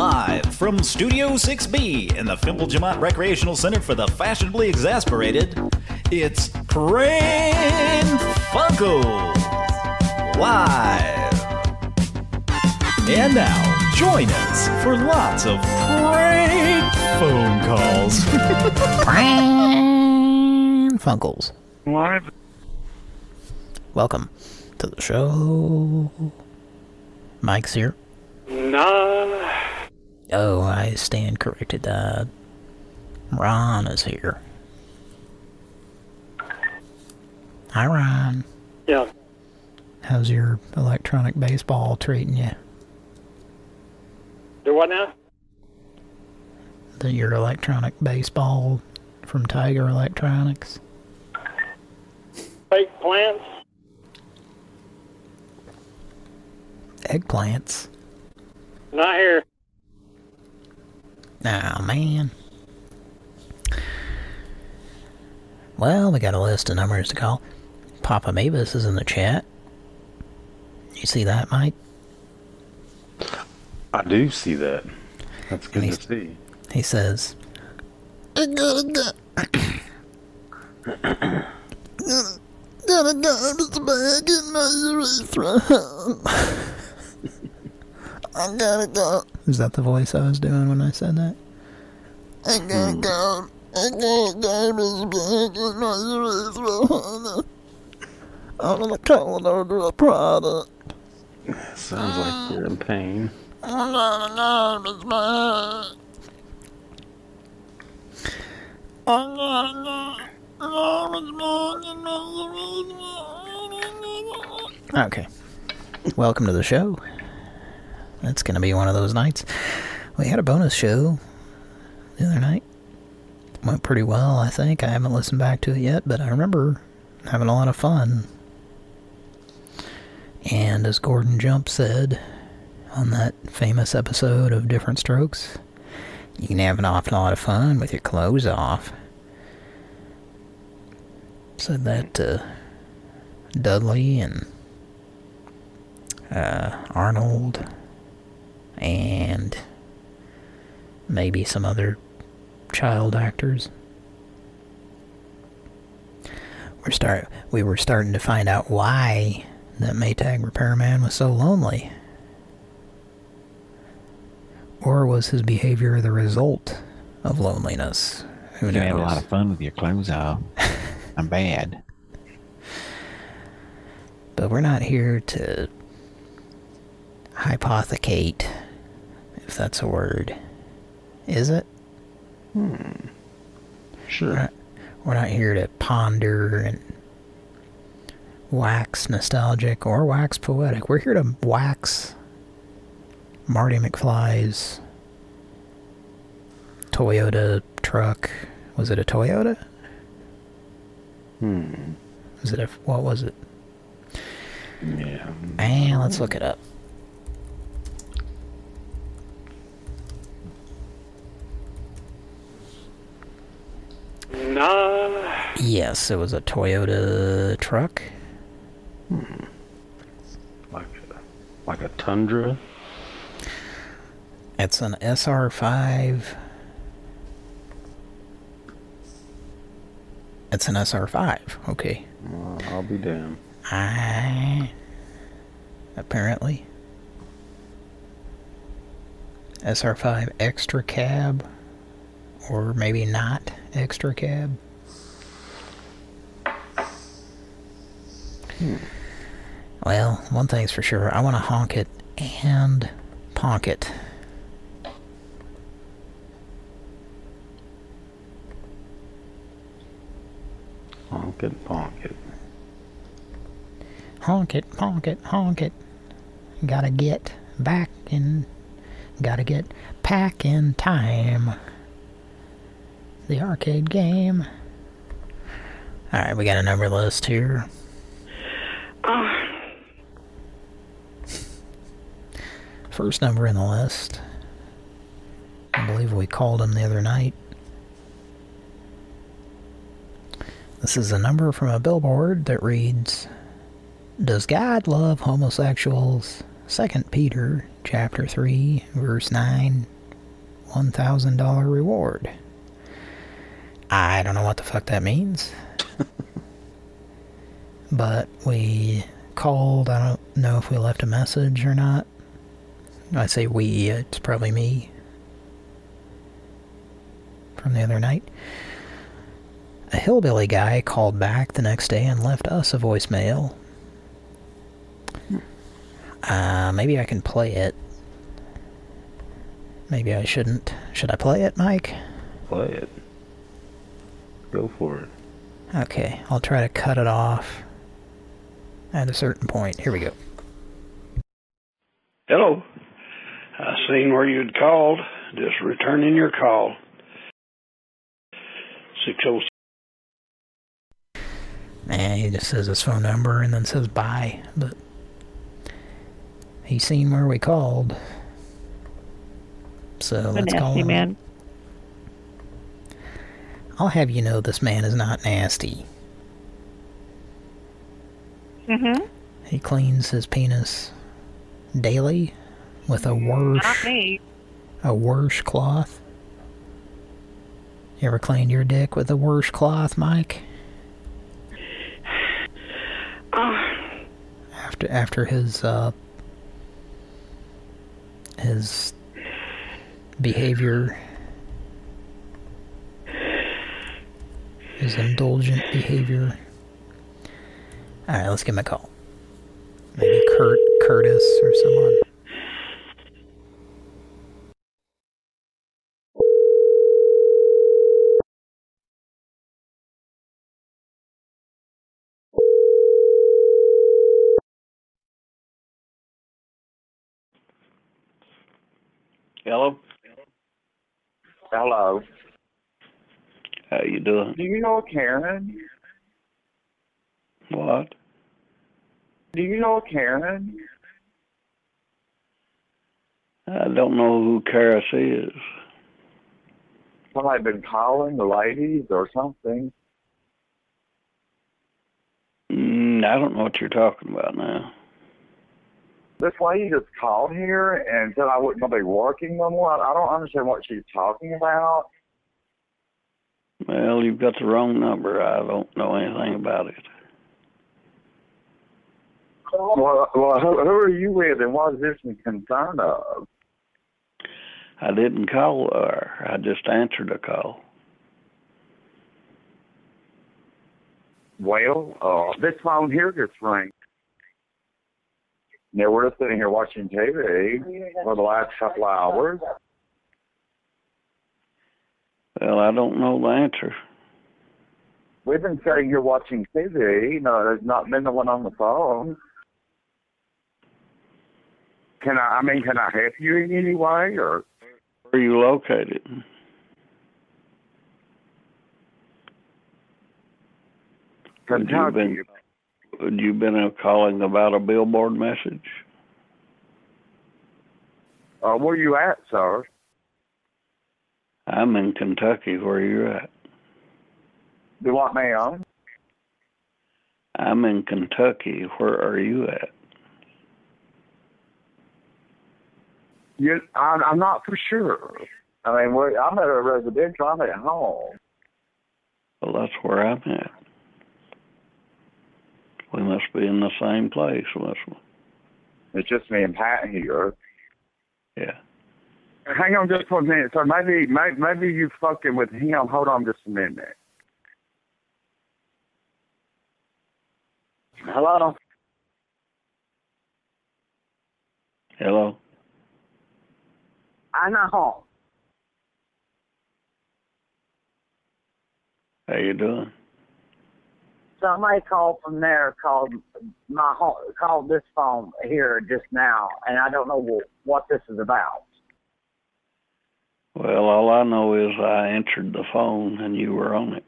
Live from Studio 6B in the Fimple Jamont Recreational Center for the Fashionably Exasperated, it's Pran Funkels Live. And now, join us for lots of prank phone calls. Pran Funkels. Live. Welcome to the show. Mike's here. No. Oh, I stand corrected. Uh, Ron is here. Hi, Ron. Yeah. How's your electronic baseball treating you? Do what now? The, your electronic baseball from Tiger Electronics? Fake plants? Eggplants? Not here. Oh, man. Well, we got a list of numbers to call. Papa Mavis is in the chat. You see that, Mike? I do see that. That's good he's- to see. He says, I gotta go. gotta go to the bag in my urethra. I gotta go. Is that the voice I was doing when I said that? I gotta hmm. go. I gotta go to the bag in my urethra. I'm gonna call it order a product. Sounds like uh, you're in pain. I'm gonna go to the. I'm gonna go. Okay. Welcome to the show. It's going to be one of those nights. We had a bonus show the other night. Went pretty well, I think. I haven't listened back to it yet, but I remember having a lot of fun. And as Gordon Jump said on that famous episode of Diff'rent Strokes, you can have an awful lot of fun with your clothes off. Said that to Dudley and uh, Arnold and maybe some other child actors. We're start we were starting to find out why that Maytag repairman was so lonely. Or was his behavior the result of loneliness? Who You can have a lot of fun with your clothes off. I'm bad. But we're not here to hypothecate, if that's a word. Is it? Sure. We're not, we're not here to ponder and wax nostalgic or wax poetic. We're here to wax Marty McFly's Toyota truck. Was it a Toyota? Hmm. Was it a, what was it? Yeah. And let's look it up. No. Yes, it was a Toyota truck. Hmm. Like a, like a tundra. It's an SR5. It's an SR5. Okay. Well, I'll be damned. I apparently SR5 extra cab or maybe not extra cab. Hmm. Well, one thing's for sure, I want to honk it and ponk it. Honk it, bonk it. Honk it, honk it, honk it. Gotta get back in. Gotta get back in time. The arcade game. Alright, we got a number list here. Oh. First number in the list. I believe we called him the other night. This is a number from a billboard that reads Does God love homosexuals? 2 Peter chapter 3, verse 9, $1,000 reward. I don't know what the fuck that means. but we called. I don't know if we left a message or not. I say we, it's probably me. From the other night. A hillbilly guy called back the next day and left us a voicemail. Uh, maybe I can play it. Maybe I shouldn't. Should I play it, Mike? Play it. Go for it. Okay, I'll try to cut it off at a certain point. Here we go. Hello. I seen where you'd called. Just returning your call. Six oh And he just says his phone number and then says bye, but he's seen where we called. So The let's call him. man. I'll have you know this man is not nasty. Mm-hmm. He cleans his penis daily with a wash me. a wash cloth. You ever cleaned your dick with a wash cloth, Mike? After after his uh his behavior his indulgent behavior. Alright, let's give him a call. Maybe Kurt Curtis or someone. Hello. Hello. How you doing? Do you know Karen? What? Do you know Karen? I don't know who Karis is. Well, I've been calling the ladies or something. Mm, I don't know what you're talking about now. This lady just called here and said I wouldn't be working no more. I don't understand what she's talking about. Well, you've got the wrong number. I don't know anything about it. Well, well who, who are you with and what is this in concern of? I didn't call her. I just answered a call. Well, uh, this phone here gets ring. Now we're sitting here watching TV for the last couple of hours. Well, I don't know the answer. We've been sitting here watching TV. No, there's not been the one on the phone. Can I? I mean, can I help you in any way, or Where are you located? Would you Kentucky? been, would you been calling about a billboard message? Uh, where you at, sir? I'm in Kentucky. Where are you at? Do what, ma'am? I'm in Kentucky. Where are you at? You, I'm, I'm not for sure. I mean, I'm at a residential. I'm at home. Well, that's where I'm at. We must be in the same place, must we? It's just me and Pat here. Yeah. Hang on just one minute, sir. Maybe, maybe, maybe you fucking with him. Hold on just a minute. Hello. Hello. I'm not home. How you doing? somebody called from there called my home, called this phone here just now, and I don't know what, what this is about. Well, all I know is I answered the phone and you were on it.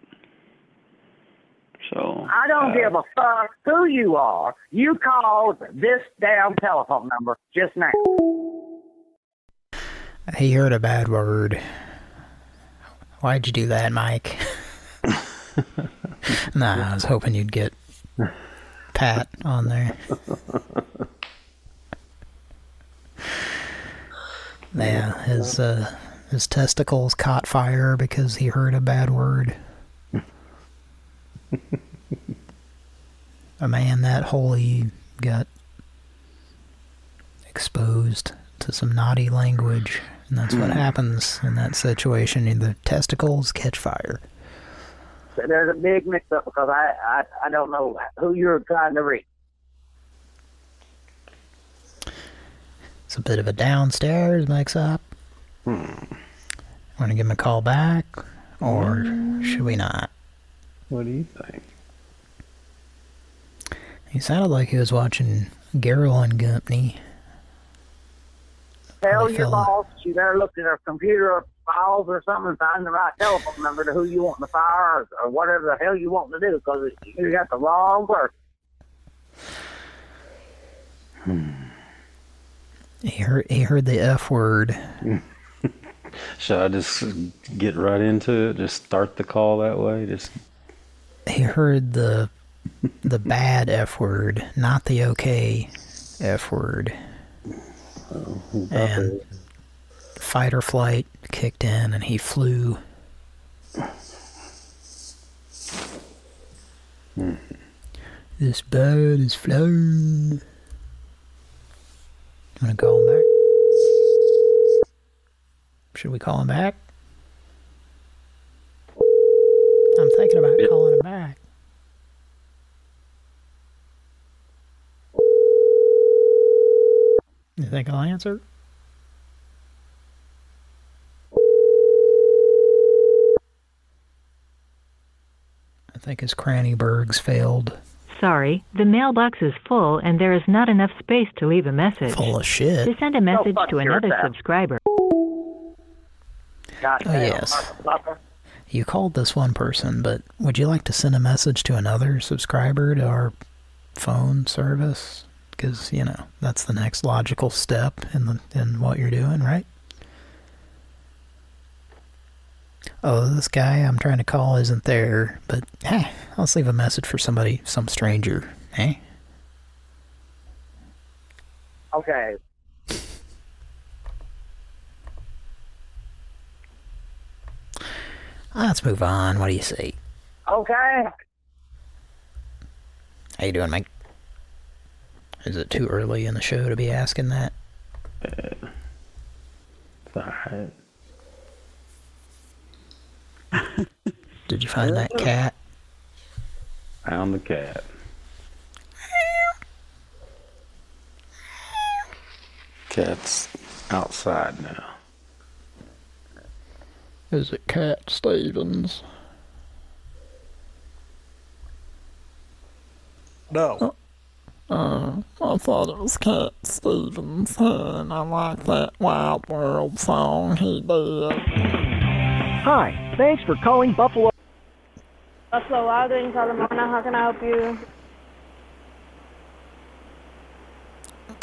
So I don't uh, give a fuck who you are. You called this damn telephone number just now. He heard a bad word. Why'd you do that, Mike? nah, I was hoping you'd get Pat on there. Yeah, his uh, his testicles caught fire because he heard a bad word. a man that holy got exposed to some naughty language, and that's what happens in that situation. The testicles catch fire. So there's a big mix-up because I, I I don't know who you're trying to reach. It's a bit of a downstairs mix-up. Hmm. Want to give him a call back, or should we not? What do you think? He sounded like he was watching Garrel and Company. Tell your fell- boss you better look at her computer files or something and find the right telephone number to who you want to fire or, or whatever the hell you want to do because you got the wrong person. He heard he heard the F word. Hmm. Should I just get right into it? Just start the call that way? Just He heard the the bad F word, not the okay F word. Oh, and fight or flight kicked in and he flew. This bird is flown. You wanna call him back? Should we call him back? I'm thinking about calling him back. You think I'll answer? I think his cranny bergs failed. Sorry, the mailbox is full and there is not enough space to leave a message. Full of shit. To send a message oh, fuck to another yourself. subscriber. God Oh, yes. You called this one person, but would you like to send a message to another subscriber to our phone service? Because, you know, that's the next logical step in the in what you're doing, right? Oh, this guy I'm trying to call isn't there, but hey, I'll leave a message for somebody, some stranger, eh? Okay. Oh, let's move on. What do you say? Okay. How you doing, Mike? Is it too early in the show to be asking that? Uh, it's alright. Did you find that cat? Found the cat. Cat's outside now. Is it Cat Stevens? No. Uh, I thought it was Cat Stevens, and I like that Wild World song he did. Hi, thanks for calling Buffalo. Buffalo Wild Wings, Alamana. How can I help you?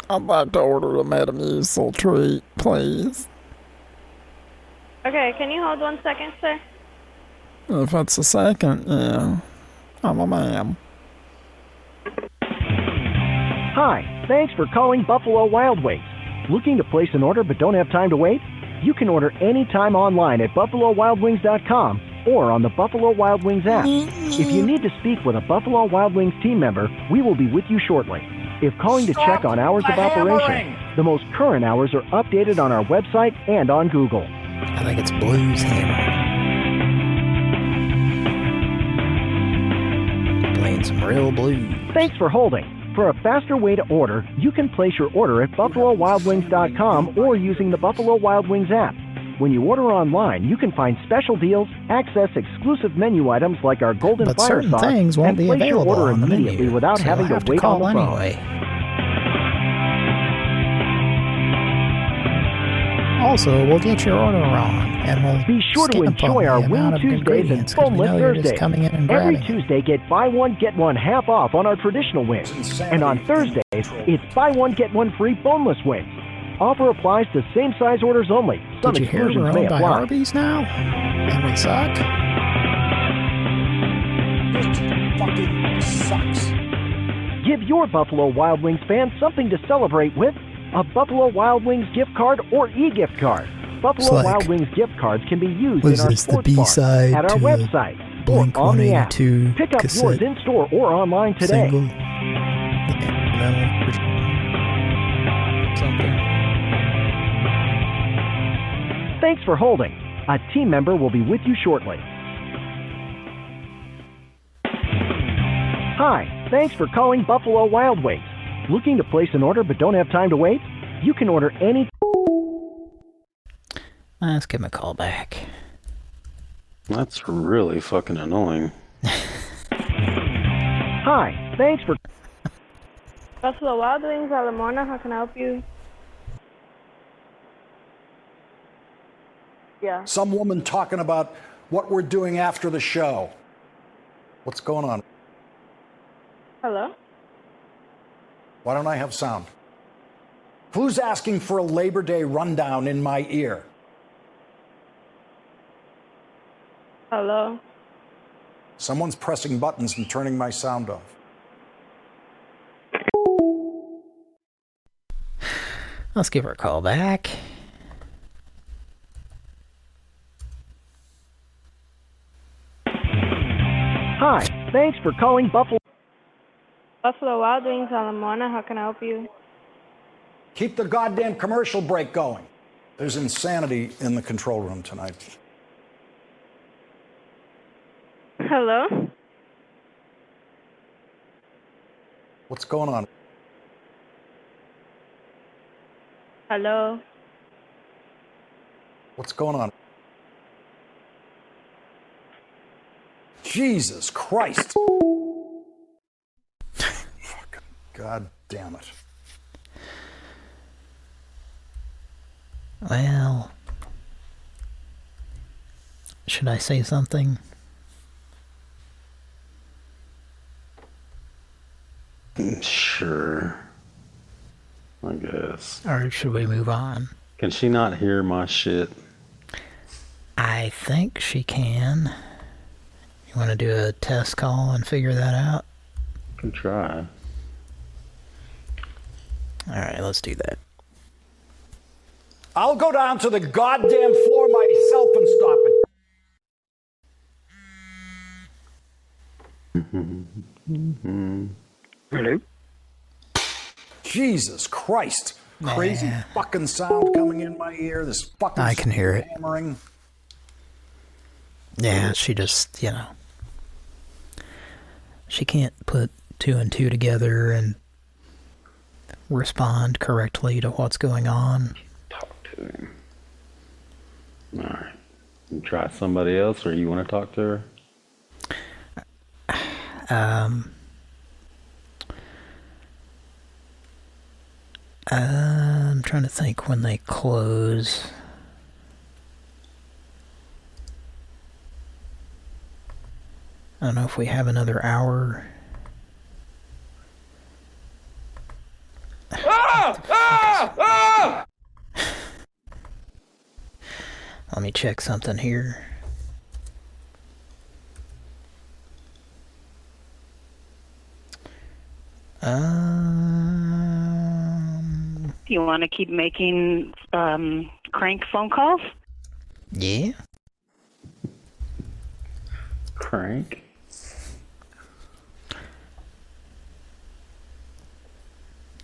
I'd like to order a Metamucil treat, please. Okay, can you hold one second, sir? Uh, if it's a second, yeah. I'm a ma'am. Hi, thanks for calling Buffalo Wild Wings. Looking to place an order but don't have time to wait? You can order anytime online at buffalowildwings.com or on the Buffalo Wild Wings app. If you need to speak with a Buffalo Wild Wings team member, we will be with you shortly. If calling to check on hours of operation, the most current hours are updated on our website and on Google. I think it's Blues Hammer. Playing some real blues. Thanks for holding. For a faster way to order, you can place your order at buffalowildwings.com or using the Buffalo Wild Wings app. When you order online, you can find special deals, access exclusive menu items like our Golden But Fire certain Sauce, things won't and be place your available order the immediately menu, without so having you'll have to to wait call on the phone. anyway. Also, we'll get your order wrong, and we'll Be sure to enjoy our the Wing amount of Tuesdays and ingredients 'cause we Boneless know you're Thursdays. coming in and Every. Tuesday, get buy one, get one half off on our traditional wings. And on Thursdays, it's buy one, get one free boneless wings. Offer applies to same size orders only. Some Did you hear we're may owned by apply. Arby's now? And we suck? Fucking sucks. Give your Buffalo Wild Wings fans something to celebrate with a Buffalo Wild Wings gift card or e-gift card. Buffalo like- Wild Wings gift cards can be used in our this sports bar, at our website, or on the app. Pick up yours in store or online today. single? Thanks for holding. A team member will be with you shortly. Hi, thanks for calling Buffalo Wild Wings. Looking to place an order but don't have time to wait? You can order any. Let's give him a call back. That's really fucking annoying. Hi, thanks for. Buffalo Wild Wings, Alamona, how can I help you? Yeah. Some woman talking about what we're doing after the show. What's going on? Hello? Why don't I have sound? Who's asking for a Labor Day rundown in my ear? Hello? Someone's pressing buttons and turning my sound off. Let's give her a call back. Hi, thanks for calling Buffalo. Buffalo Wild Wings, Alamona, how can I help you? Keep the goddamn commercial break going. There's insanity in the control room tonight. Hello? What's going on? Hello? What's going on? Jesus Christ. Fucking God damn it. Well, should I say something? Sure. I guess. Or should we move on? Can she not hear my shit? I think she can. You want to do a test call and figure that out? Can try. Alright, let's do that. I'll go down to the goddamn floor myself and stop it. Hello? Jesus Christ. Crazy Nah. fucking sound coming in my ear. This fucking I can hear it. hammering. Yeah, she just, you know. She can't put two and two together and respond correctly to what's going on. Talk to him. Alright. You try somebody else or you want to talk to her? Um, I'm trying to think when they close. I don't know if we have another hour. Ah! Ah! Ah! Let me check something here. Um, Do you want to keep making um, crank phone calls? yeah. Crank?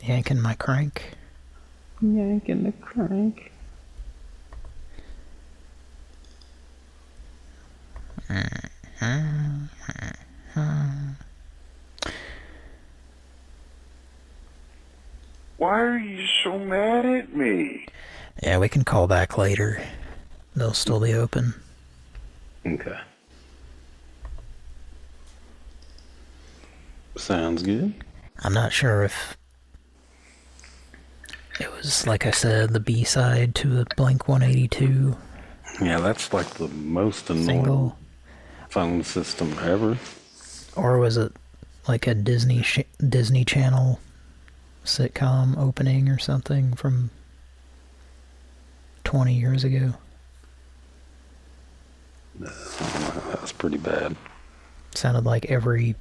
Yanking my crank. Yanking the crank. Why are you so mad at me? Yeah, we can call back later. They'll still be open. Okay. Sounds good. I'm not sure if it was, like I said, the B-side to the Blink 182 Yeah, that's like the most annoying single, phone system ever. or was it like a Disney sh Disney Channel sitcom opening or something from 20 years ago. That's pretty bad. Sounded like every,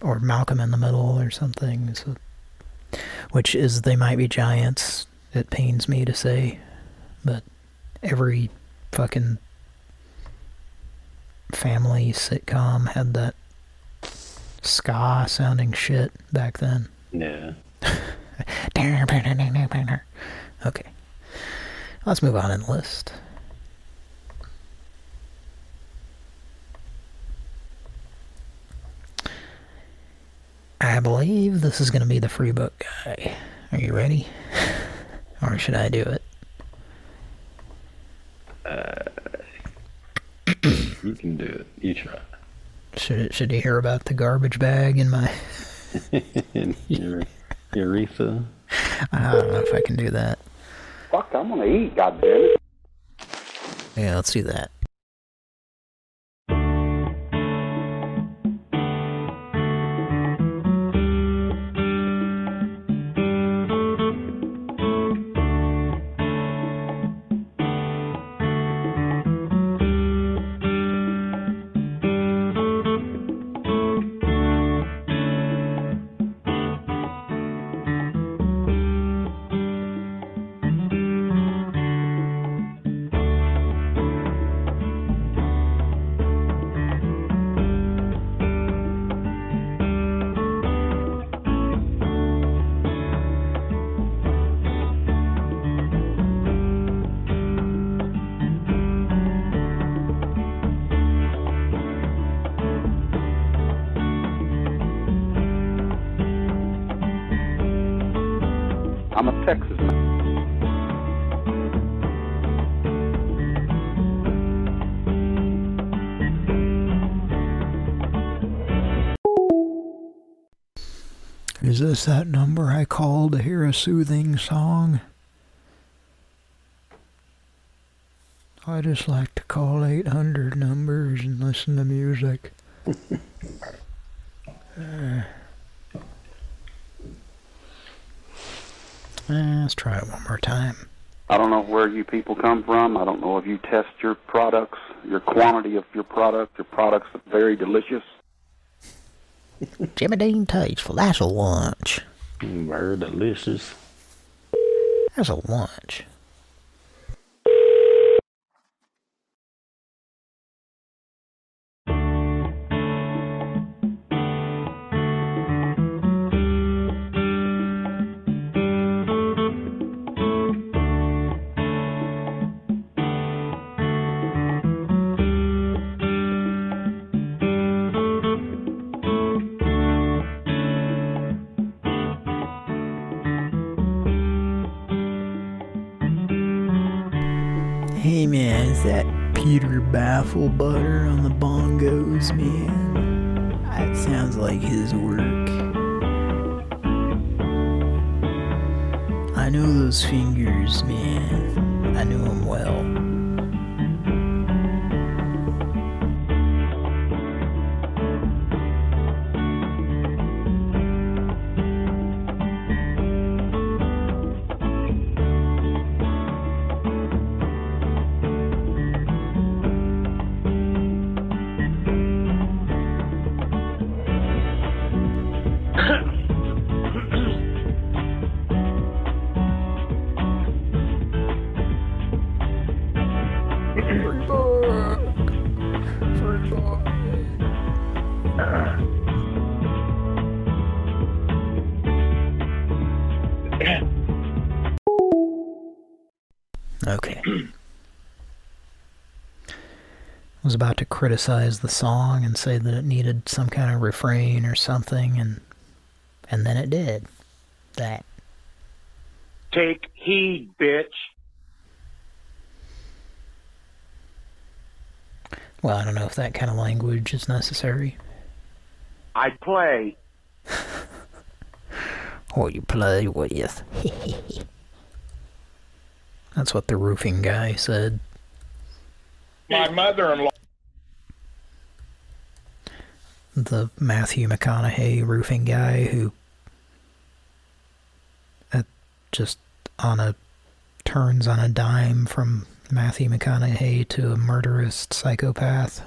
or Malcolm in the Middle or something. So, which is They Might Be Giants it pains me to say, but every fucking family sitcom had that ska sounding shit back then. Yeah. Okay. Let's move on in the list. I believe this is going to be the free book guy. Are you ready? or should I do it? Uh, you can do it. You try. Should it, should you hear about the garbage bag in my Your urethra. I don't know if I can do that. Fuck, I'm gonna eat, goddammit. Yeah, let's do that. Is that number I called to hear a soothing song? I just like to call 800 numbers and listen to music. Uh, eh, let's try it one more time. I don't know where you people come from. I don't know if you test your products, your quantity of your product. Your products are very delicious. Jimmy Dean Tasteful, that's a lunch. Mm, very delicious. That's a lunch. Baffle Butter criticize the song and say that it needed some kind of refrain or something, and and then it did. That. Take heed, bitch. Well, I don't know if that kind of language is necessary. I play. Or you play with. That's what the roofing guy said. My mother-in-law. The Matthew McConaughey roofing guy who uh, just on a turns on a dime from Matthew McConaughey to a murderous psychopath.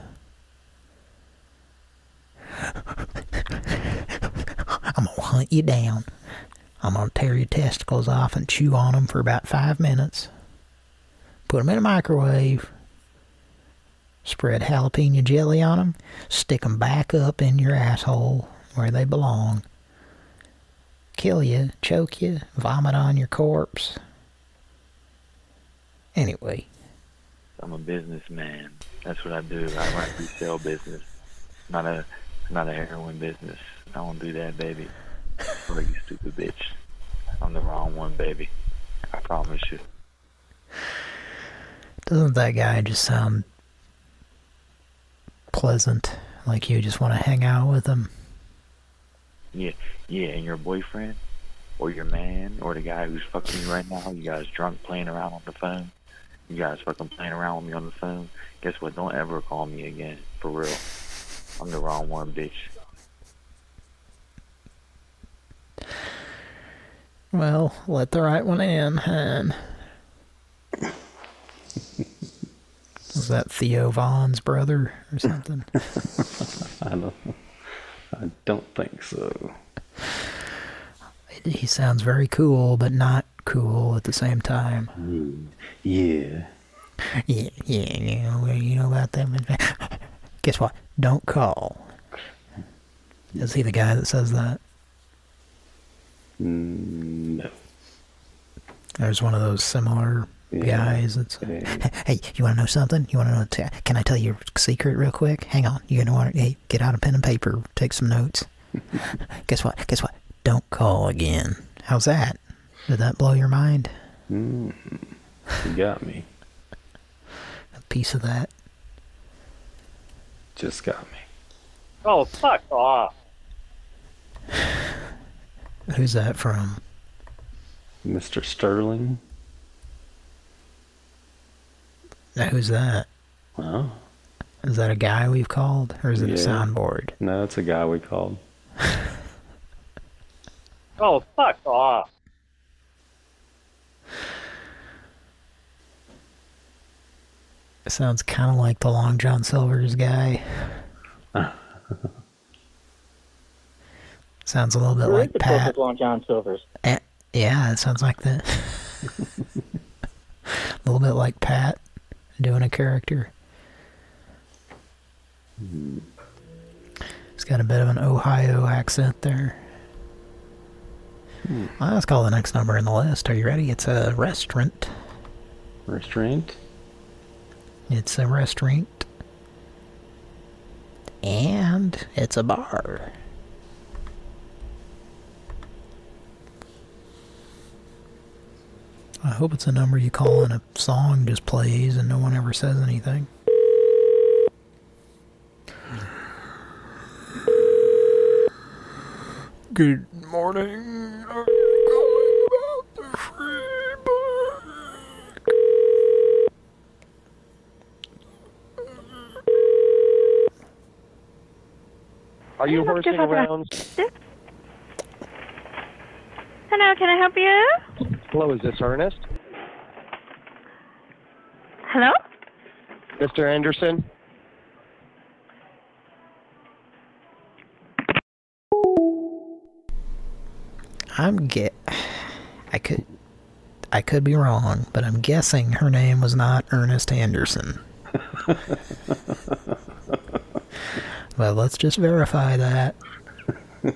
I'm gonna hunt you down. I'm to tear your testicles off and chew on them for about five minutes. Put them in a microwave. Spread jalapeno jelly on them. Stick them back up in your asshole where they belong. Kill you, choke you, vomit on your corpse. Anyway, I'm a businessman. That's what I do. I run a resale business, not a not a heroin business. I won't do that, baby. Or you stupid bitch. I'm the wrong one, baby. I promise you. doesn't that guy just sound pleasant? Like you just want to hang out with them. Yeah, yeah. And your boyfriend, or your man, or the guy who's fucking you right now. You guys drunk playing around on the phone. You guys fucking playing around with me on the phone. Guess what? Don't ever call me again. For real. I'm the wrong one, bitch. Well, let the right one in, hon. Was that Theo Von's brother or something? I don't. I don't think so. he sounds very cool, but not cool at the same time. Yeah. Yeah, yeah, yeah. Well, you know about that? Guess what? Don't call. Is he the guy that says that? Mm, no. There's one of those similar guys that's. Hey, you want to know something? You want to know? T- can I tell you a secret real quick? Hang on. You're gonna want to hey, get out a pen and paper, take some notes. Guess what? Guess what? Don't call again. How's that? Did that blow your mind? Mm, you got me. A piece of that. Just got me. Oh, fuck off. Who's that from? Mr. Sterling. Now, who's that? Oh. Is that a guy we've called, or is it a soundboard? No, it's a guy we called. Oh, fuck off. It sounds kind of like the Long John Silver's guy. sounds a little bit Who is like the Pat. perfect Long John Silver's? Eh, yeah, it sounds like that. a little bit like Pat doing a character. Hmm. He's got a bit of an Ohio accent there. Hmm. Well, let's call the next number in the list. Are you ready? It's a restaurant. Restaurant? It's a restaurant. And it's a bar. I hope it's a number you call and a song just plays and no one ever says anything. Good morning. I'm calling about the free bar. Are you Hey, horsing how can I- around? Hello, can I help you? Hello, is this Ernest? Hello? Mr. Anderson? I'm get. I could. I could be wrong, but I'm guessing her name was not Ernest Anderson. Well, let's just verify that.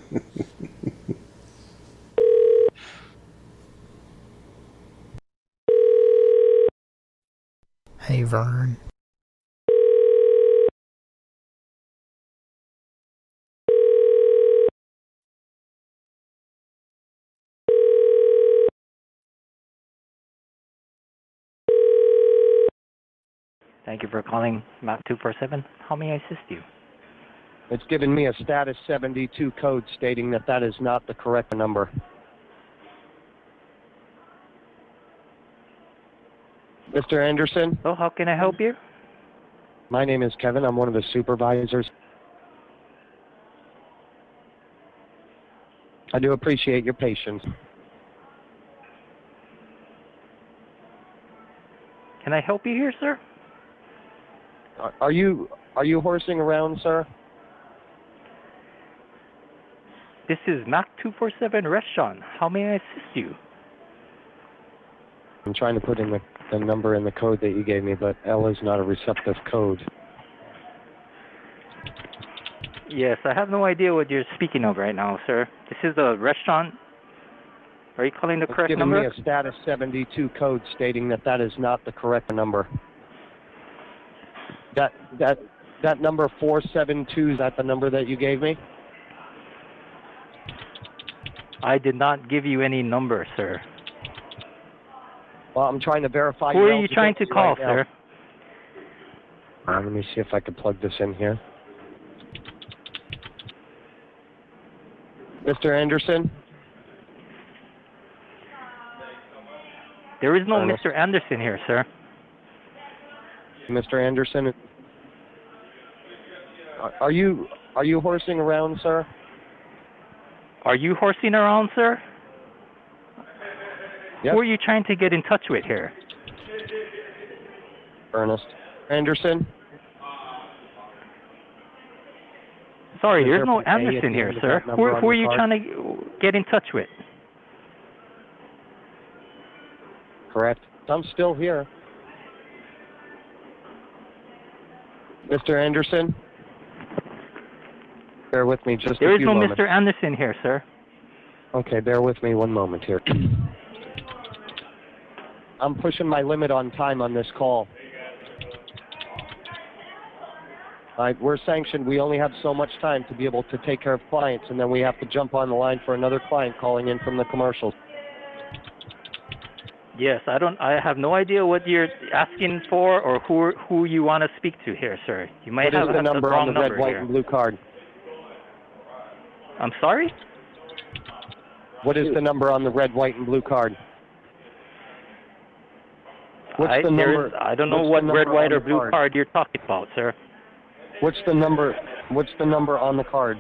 hey, Vern. Thank you for calling Mach 247. How may I assist you? It's given me a status 72 code stating that that is not the correct number. Mr. Anderson? Oh, how can I help you? My name is Kevin. I'm one of the supervisors. I do appreciate your patience. Can I help you here, sir? Are- Are you are you horsing around, sir? This is Mac 247 Restaurant. How may I assist you? I'm trying to put in the, the number in the code that you gave me, but L is not a receptive code. Yes, I have no idea what you're speaking of right now, sir. This is the restaurant. Are you calling the It's correct giving number? me a status 72 code stating that that is not the correct number. That that that number 472 is that the number that you gave me? I did not give you any number, sir. Well, I'm trying to verify. Who are you trying to call, right sir? Uh, let me see if I can plug this in here. Mr. Anderson? There is no Ernest. Mr. Anderson here, sir. Mr. Anderson? Are you are you horsing around, sir? Are you horsing around, sir? Yes. Who are you trying to get in touch with here? Ernest. Anderson? Sorry, Is there's no an A at Anderson here, sir. Who, who are you card? trying to get in touch with? Correct. I'm still here. Mr. Anderson? Bear with me just There a is few no moments. Mr. Anderson here, sir. Okay, bear with me one moment here. I'm pushing my limit on time on this call. All right, we're sanctioned. We only have so much time to be able to take care of clients, and then we have to jump on the line for another client calling in from the commercials. Yes, I don't. I have no idea what you're asking for or who who you want to speak to here, sir. You might What is have the the number wrong on the red, white, here. and blue card? I'm sorry. What is the number on the red, white, and blue card? What's I, the number? is- I don't know what red, white, or blue card? card you're talking about, sir. What's the number? What's the number on the card?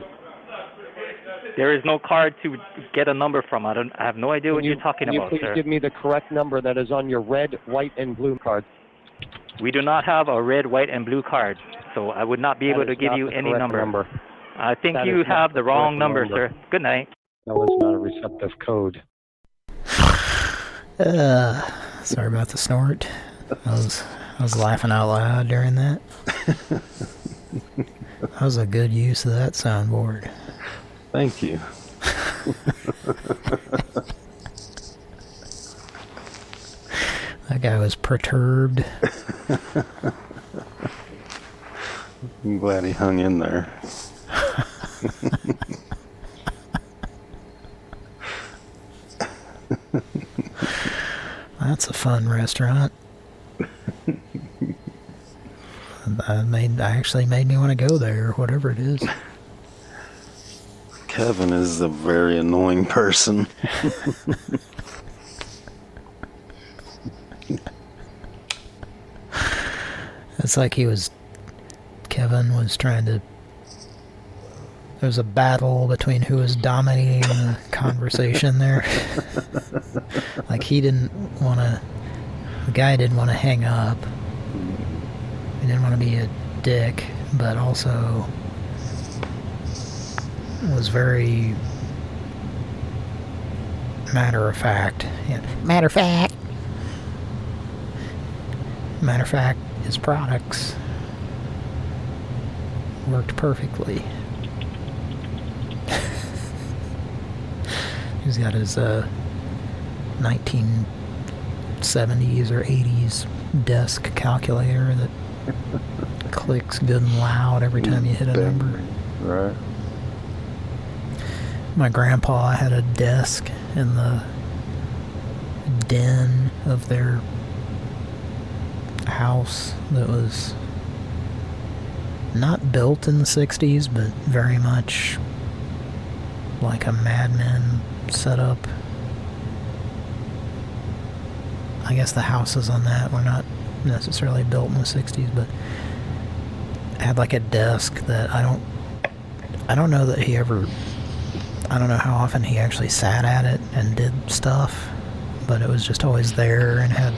There is no card to get a number from. I don't. I have no idea what Can you, you're talking can you please sir. give me the correct number that is on your red, white, and blue card? We do not have a red, white, and blue card, so I would not be That able to give you any number. number. I think That you have the the wrong number, number. sir. Good night. No, it's not a receptive code. Uh, sorry about the snort. I was I was laughing out loud during that. That was a good use of that soundboard. Thank you. That guy was perturbed. I'm glad he hung in there. That's a fun restaurant. I made I actually made me want to go there, whatever it is. Kevin is a very annoying person. It's like he was Kevin was trying to there was a battle between who was dominating the conversation there. like he didn't want to the guy didn't want to hang up. He didn't want to be a dick, but also was very matter of fact. Yeah. Matter of fact. Matter of fact, his products worked perfectly. He's got his uh, 1970s or 80s desk calculator that clicks good and loud every time you hit a number. Right. My grandpa had a desk in the den of their house that was not built in the 60s, but very much like a madman setup. I guess the houses on that were not necessarily built in the 60s, but had like a desk that I don't I don't know that he ever I don't know how often he actually sat at it and did stuff, but it was just always there and had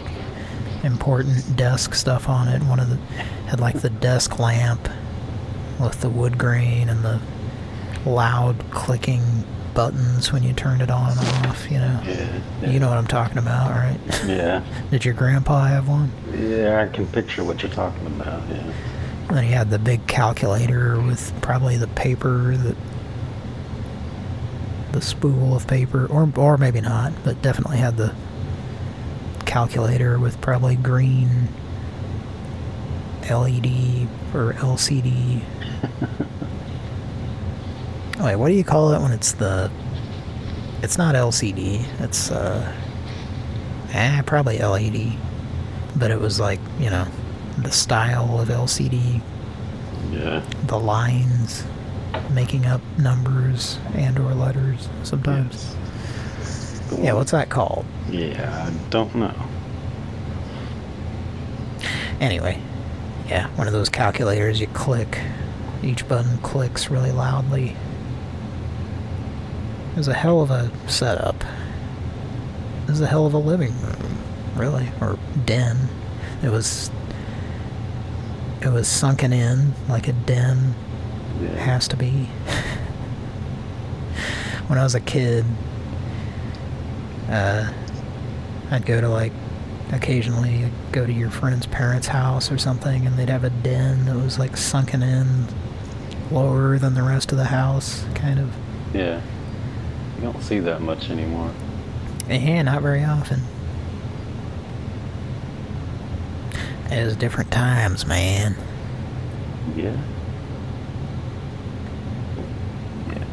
important desk stuff on it. One of the had like the desk lamp with the wood grain and the loud clicking buttons when you turned it on and off, you know? Yeah. You know what I'm talking about, right? Yeah. Did your grandpa have one? Yeah, I can picture what you're talking about, yeah. And then he had the big calculator with probably the paper that the spool of paper, or or maybe not, but definitely had the calculator with probably green LED or LCD. oh, wait, what do you call it when it's the? It's not LCD. It's uh, eh, probably LED, but it was like you know, the style of LCD. Yeah. The lines making up numbers and or letters sometimes. Yeah, what's that called? Yeah, I don't know. Anyway, yeah, one of those calculators you click. Each button clicks really loudly. It was a hell of a setup. It was a hell of a living room, really, or den. It was it was sunken in like a den has to be. when I was a kid, uh, I'd go to like occasionally go to your friend's parents' house or something, and they'd have a den that was like sunken in lower than the rest of the house, kind of. Yeah. You don't see that much anymore. Yeah, not very often. It was different times, man. Yeah. Yeah.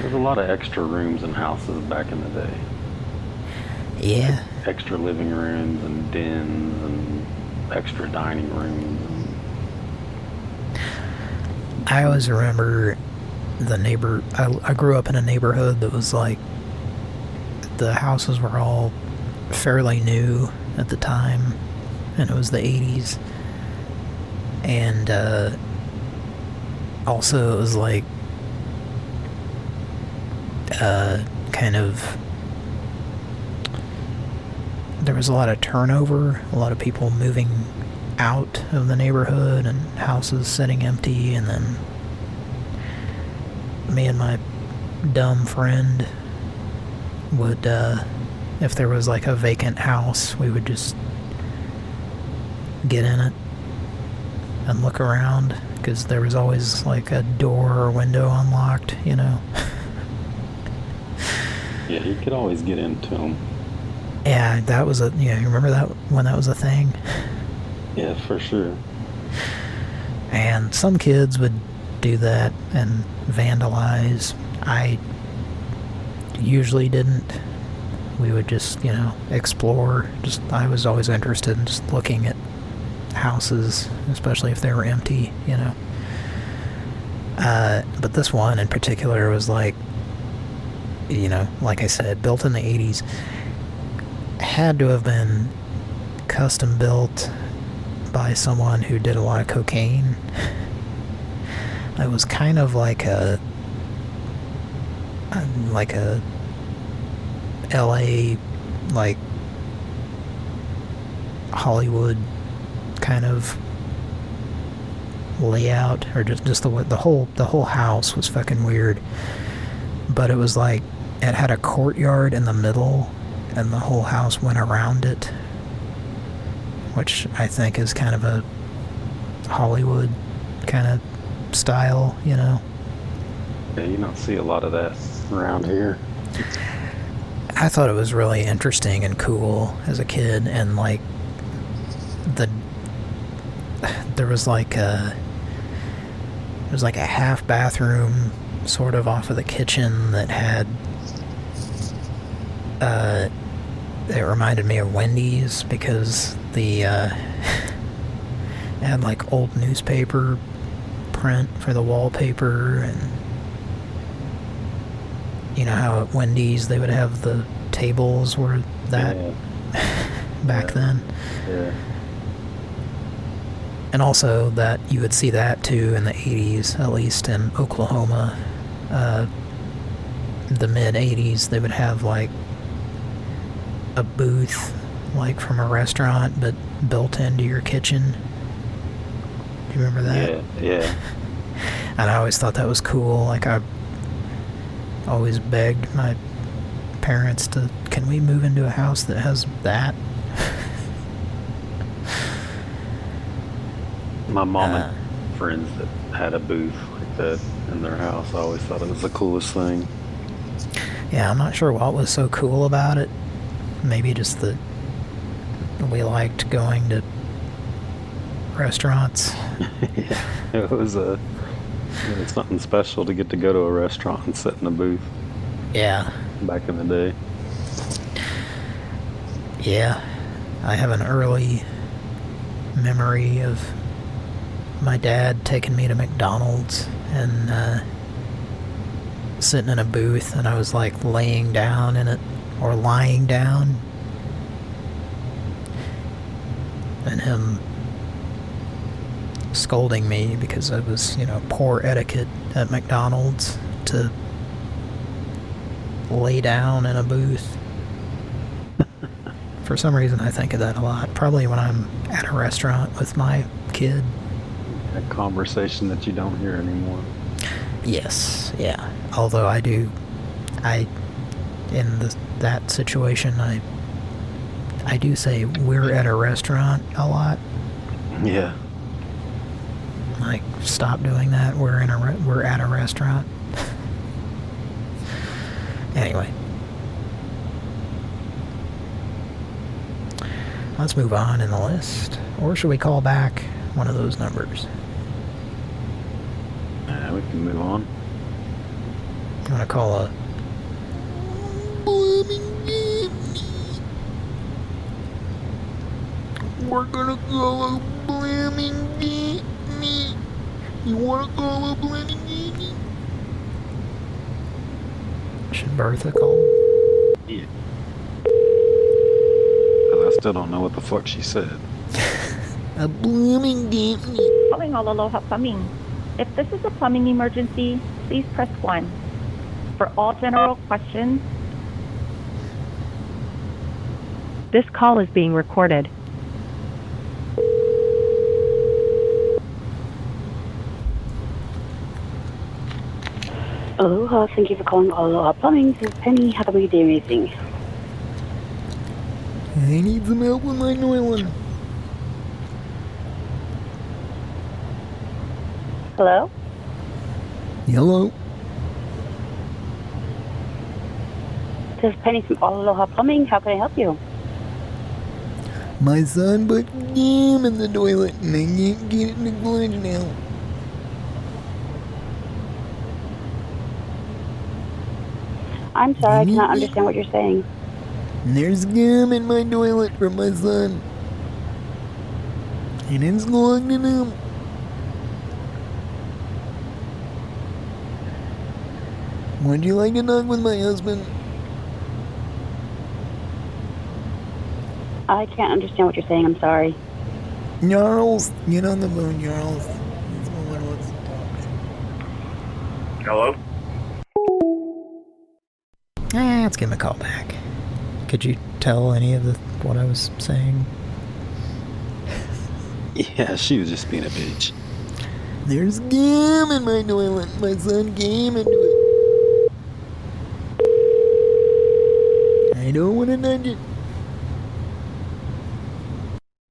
There's a lot of extra rooms and houses back in the day. Yeah. Extra living rooms and dens and extra dining rooms. I always remember the neighbor. I, I grew up in a neighborhood that was like the houses were all fairly new at the time, and it was the 80s. And uh, also, it was like uh, kind of. There was a lot of turnover, a lot of people moving out of the neighborhood and houses sitting empty and then me and my dumb friend would uh, if there was like a vacant house we would just get in it and look around because there was always like a door or window unlocked you know Yeah, you could always get into them. yeah that was a yeah you remember that when that was a thing Yeah, for sure. And some kids would do that and vandalize. I usually didn't. We would just, you know, explore. Just I was always interested in just looking at houses, especially if they were empty, you know. Uh, but this one in particular was like, you know, like I said, built in the 80s. Had to have been custom built by someone who did a lot of cocaine. It was kind of like a like a LA like Hollywood kind of layout or just just the the whole the whole house was fucking weird. But it was like it had a courtyard in the middle and the whole house went around it which I think is kind of a Hollywood kind of style, you know. Yeah, you don't see a lot of that around here. I thought it was really interesting and cool as a kid, and like the there was like a there was like a half bathroom sort of off of the kitchen that had uh it reminded me of Wendy's because the uh, it had like old newspaper print for the wallpaper and you know how at Wendy's they would have the tables were that back then. Yeah. and also that you would see that too in the 80s at least in Oklahoma uh, the mid 80s they would have like a booth like from a restaurant but built into your kitchen you remember that Yeah, yeah. and I always thought that was cool like I always begged my parents to, can we move into a house that has that? My mom Uh. and friends that had a booth like that in their house, I always thought it was the coolest thing. Yeah, I'm not sure what was so cool about it. Maybe just that we liked going to restaurants. Yeah, it was a it was something special to get to go to a restaurant and sit in a booth. Yeah. Back in the day. Yeah, I have an early memory of my dad taking me to McDonald's and uh, sitting in a booth, and I was like laying down in it or lying down, and him scolding me because it was, you know, poor etiquette at McDonald's to lay down in a booth. For some reason, I think of that a lot. Probably when I'm at a restaurant with my kid. A conversation that you don't hear anymore. Yes, yeah. Although I do, I, in the, that situation, I, I do say we're at a restaurant a lot. Yeah. Like, stop doing that. We're in a, re- we're at a restaurant. anyway. Let's move on in the list. Or should we call back one of those numbers? Uh, we can move on. I'm gonna call a. We're gonna call You wanna call a blooming me? Should Bertha call? Yeah. Because I still don't know what the fuck she said. A blooming me. Calling all Aloha Plumbing. If this is a plumbing emergency, please press 1. For all general questions, This call is being recorded. Aloha, thank you for calling Aloha Plumbing. This is Penny. How can we do anything? I need some help with my toilet. Hello? Hello? This is Penny from Aloha Plumbing. How can I help you? My son put jam in the toilet and I can't get it to flush now. I'm sorry, I cannot understand what you're saying. There's gum in my toilet from my son. And it's clogging up. Would you like to talk with my husband? I can't understand what you're saying. I'm sorry. Charles, get on the phone, Charles. Someone wants to talk. Hello? Eh, let's give him a call back. Could you tell any of the what I was saying? Yeah, she was just being a bitch. There's gum in my toilet. My son came into it. I don't want to touch it.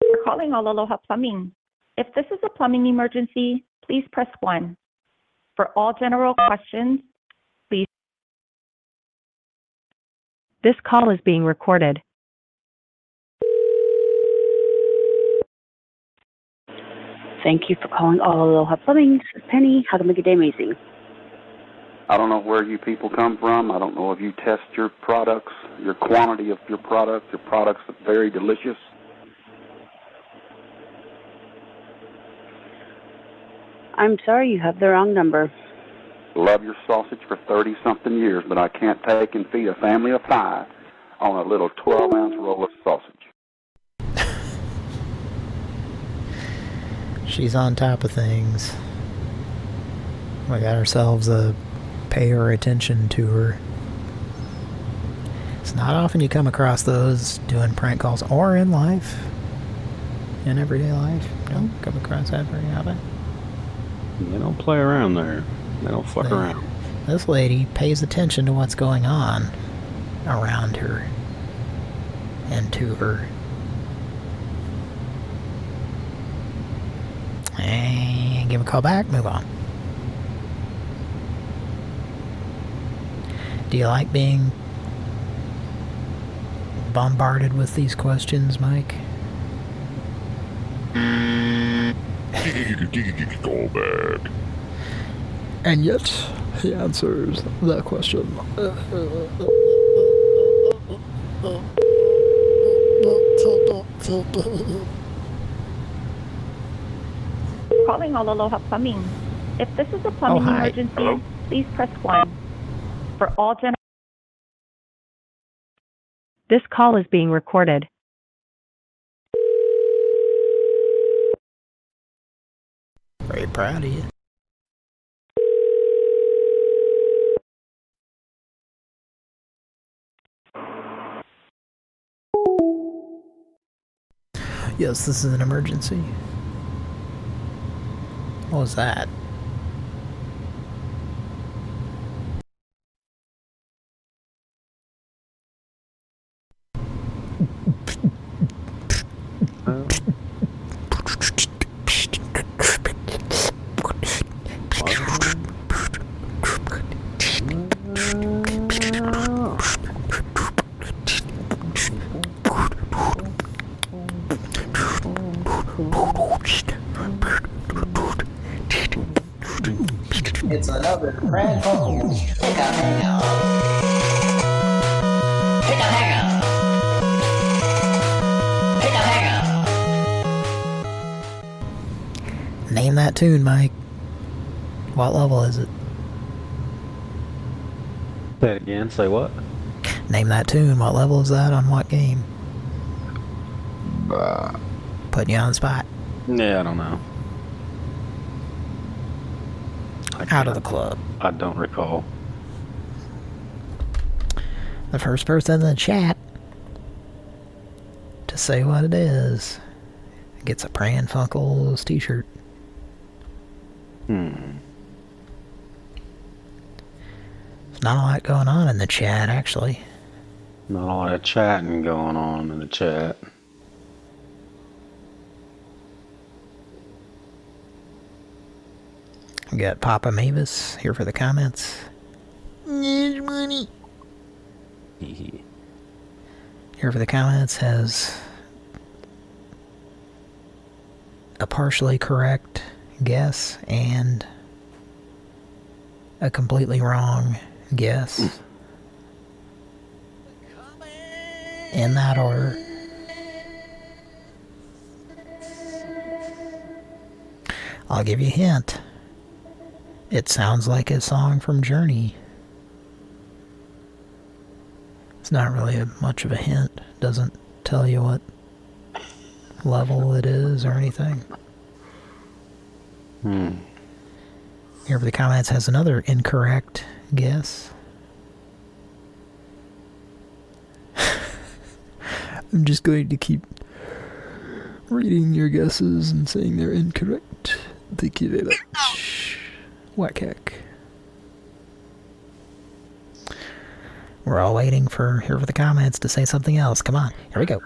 you're calling all Aloha Plumbing. If this is a plumbing emergency, please press 1. For all general questions, please. This call is being recorded. Thank you for calling Aloha Plumbing. This is Penny. How can I make your day amazing? I don't know where you people come from. I don't know if you test your products, your quantity of your product. Your products are very delicious. I'm sorry, you have the wrong number. Love your sausage for 30 something years, but I can't take and feed a family of five on a little 12 ounce roll of sausage. She's on top of things. We got ourselves a pay her attention tour. It's not often you come across those doing prank calls or in life. In everyday life. You don't come across that very often. They don't play around there. They don't fuck They- around. This lady pays attention to what's going on around her and to her. And give a call back, move on. Do you like being bombarded with these questions, Mike? Call back. And yet, he answers that question. Calling all Aloha Plumbing. If this is a oh, plumbing Oh, hi. emergency, please press 1. For all general This call is being recorded. Very proud of you. Yes, this is an emergency. What was that? Say it. Say what? Name that tune. What level is that on what game? Uh, Putting you on the spot. Yeah, I don't know. Out of the club. I don't recall. The first person in the chat to say what it is gets a Pran Funkels t-shirt. Hmm. There's not a lot going on in the chat, actually. Not a lot of chatting going on in the chat. We got Papa Mavis here for the comments. Need money. Here for the comments has a partially correct guess and a completely wrong guess. In that order. I'll give you a hint. It sounds like a song from Journey. It's not really a, much of a hint. Doesn't tell you what level it is or anything. Hmm. Here for the comments has another incorrect guess. I'm just going to keep reading your guesses and saying they're incorrect. Thank you very much. Whack heck. We're all waiting for here for the comments to say something else. Come on, here we go.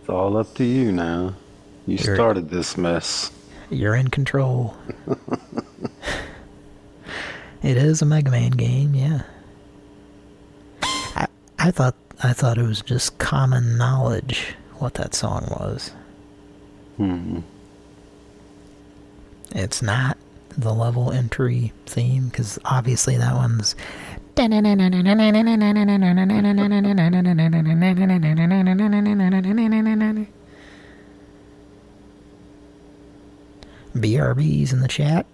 It's all up to you now. You You're- started this mess. You're in control. it is a Mega Man game, yeah. I I thought I thought it was just common knowledge what that song was. Hmm. It's not the level entry theme because obviously that one's BRB's in the chat.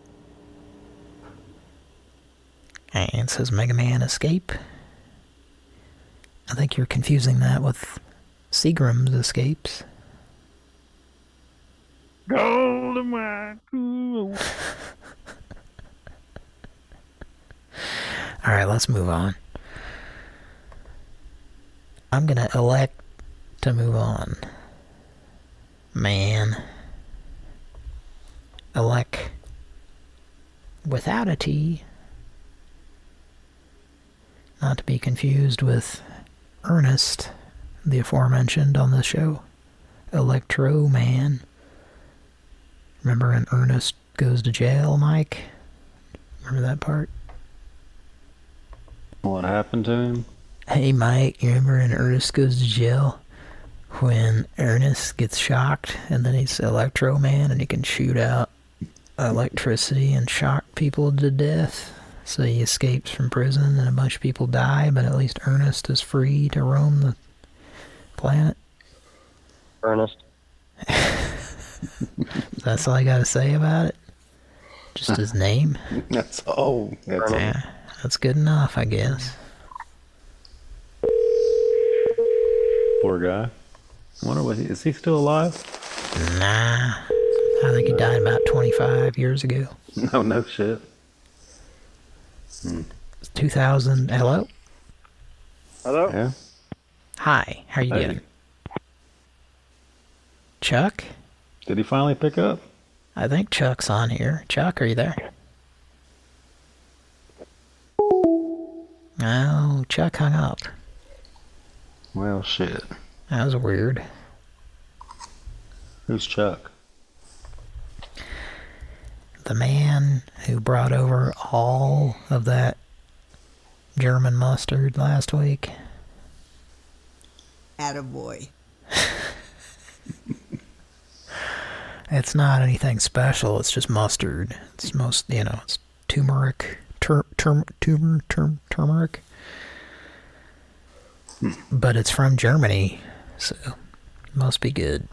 And it says Mega Man Escape. I think you're confusing that with Seagram's Escapes. Golden my cool. Alright, let's move on. I'm gonna elect to move on. Man. Elect without a T not to be confused with Ernest, the aforementioned on the show. Electro Man. Remember when Ernest goes to jail, Mike? Remember that part? What happened to him? Hey, Mike, you remember when Ernest goes to jail? When Ernest gets shocked, and then he's Electro Man, and he can shoot out electricity and shock people to death. So he escapes from prison, and a bunch of people die, but at least Ernest is free to roam the planet. Ernest. That's all I got to say about it. Just his name. That's all. That's yeah, that's good enough, I guess. Poor guy. I wonder what he, is he still alive? Nah, I think he died about 25 years ago. No, oh, no shit. 2000. Hello. Hello? Yeah. Hi. How are you Hey. doing? Chuck? Did he finally pick up? I think Chuck's on here. Chuck, are you there? Oh, Chuck hung up. Well, shit. That was weird. Who's Chuck? The man who brought over all of that German mustard last week. Attaboy. It's not anything special. It's just mustard. It's most, you know, it's turmeric, tur, turm, turmer, turm, turmeric. Hmm. But it's from Germany, so must be good.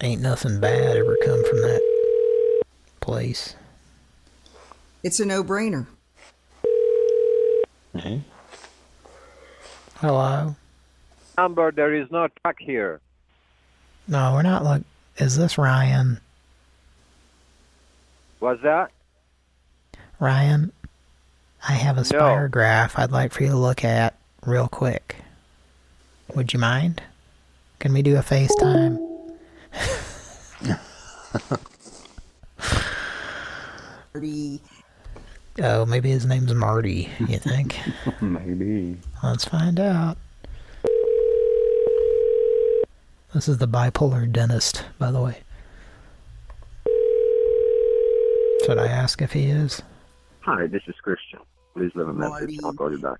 Ain't nothing bad ever come from that place. It's a no-brainer. Hey. Hello? Number, there is no truck here. No, we're not like. Is this Ryan? Was that? Ryan, I have a spirograph I'd like for you to look at real quick. Would you mind? Can we do a FaceTime? Marty. Oh, maybe his name's Marty, you think? Maybe. Let's find out. This is the bipolar dentist, by the way. Should I ask if he is? Hi, this is Christian. Please leave a message. I'll call you back.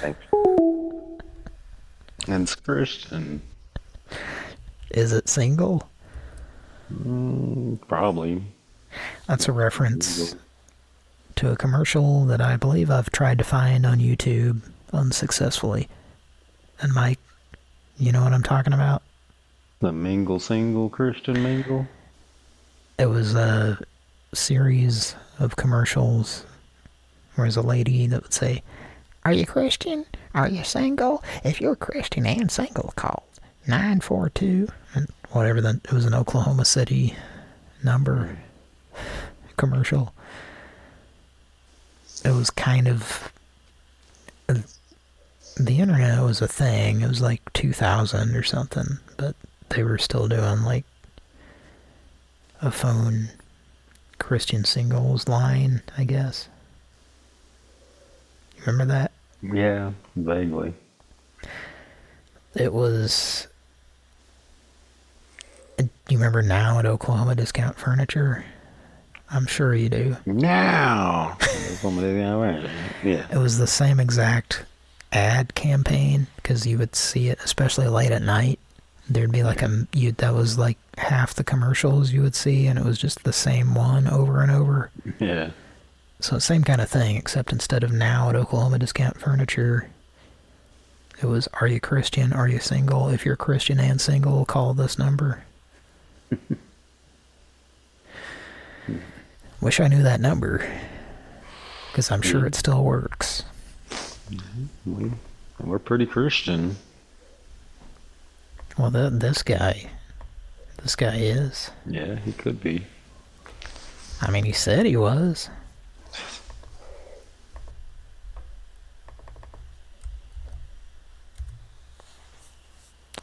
Thanks. And it's Christian. Is it single? Mm, probably. That's a reference to a commercial that I believe I've tried to find on YouTube unsuccessfully. And Mike, you know what I'm talking about? The Mingle Single Christian Mingle? It was a series of commercials where there's a lady that would say, Are you Christian? Are you single? If you're Christian and single, call 942 and whatever the it was an Oklahoma City number commercial. It was kind of the internet was a thing. It was like 2000 or something, but they were still doing like a phone Christian singles line, I guess. You remember that? Yeah, vaguely. It was. Uh, you remember now at Oklahoma Discount Furniture? I'm sure you do. Now! yeah. It was the same exact ad campaign because you would see it, especially late at night. There'd be like a you that was like half the commercials you would see, and it was just the same one over and over. Yeah. So same kind of thing, except instead of now at Oklahoma Discount Furniture, it was Are you Christian? Are you single? If you're Christian and single, call this number. Wish I knew that number, because I'm sure mm-hmm. it still works. Mm-hmm. We, we're pretty Christian. Well, that this guy, this guy is. Yeah, he could be. I mean, he said he was.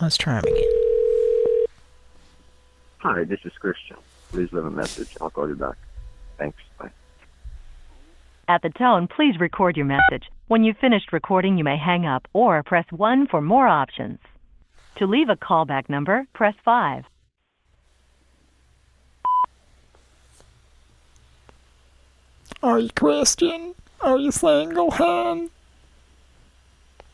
Let's try him again. Hi, this is Christian. Please leave a message. I'll call you back. Thanks. Bye. At the tone, please record your message. When you've finished recording, you may hang up or press 1 for more options. To leave a callback number, press 5. Are you Christian? Are you single, hon?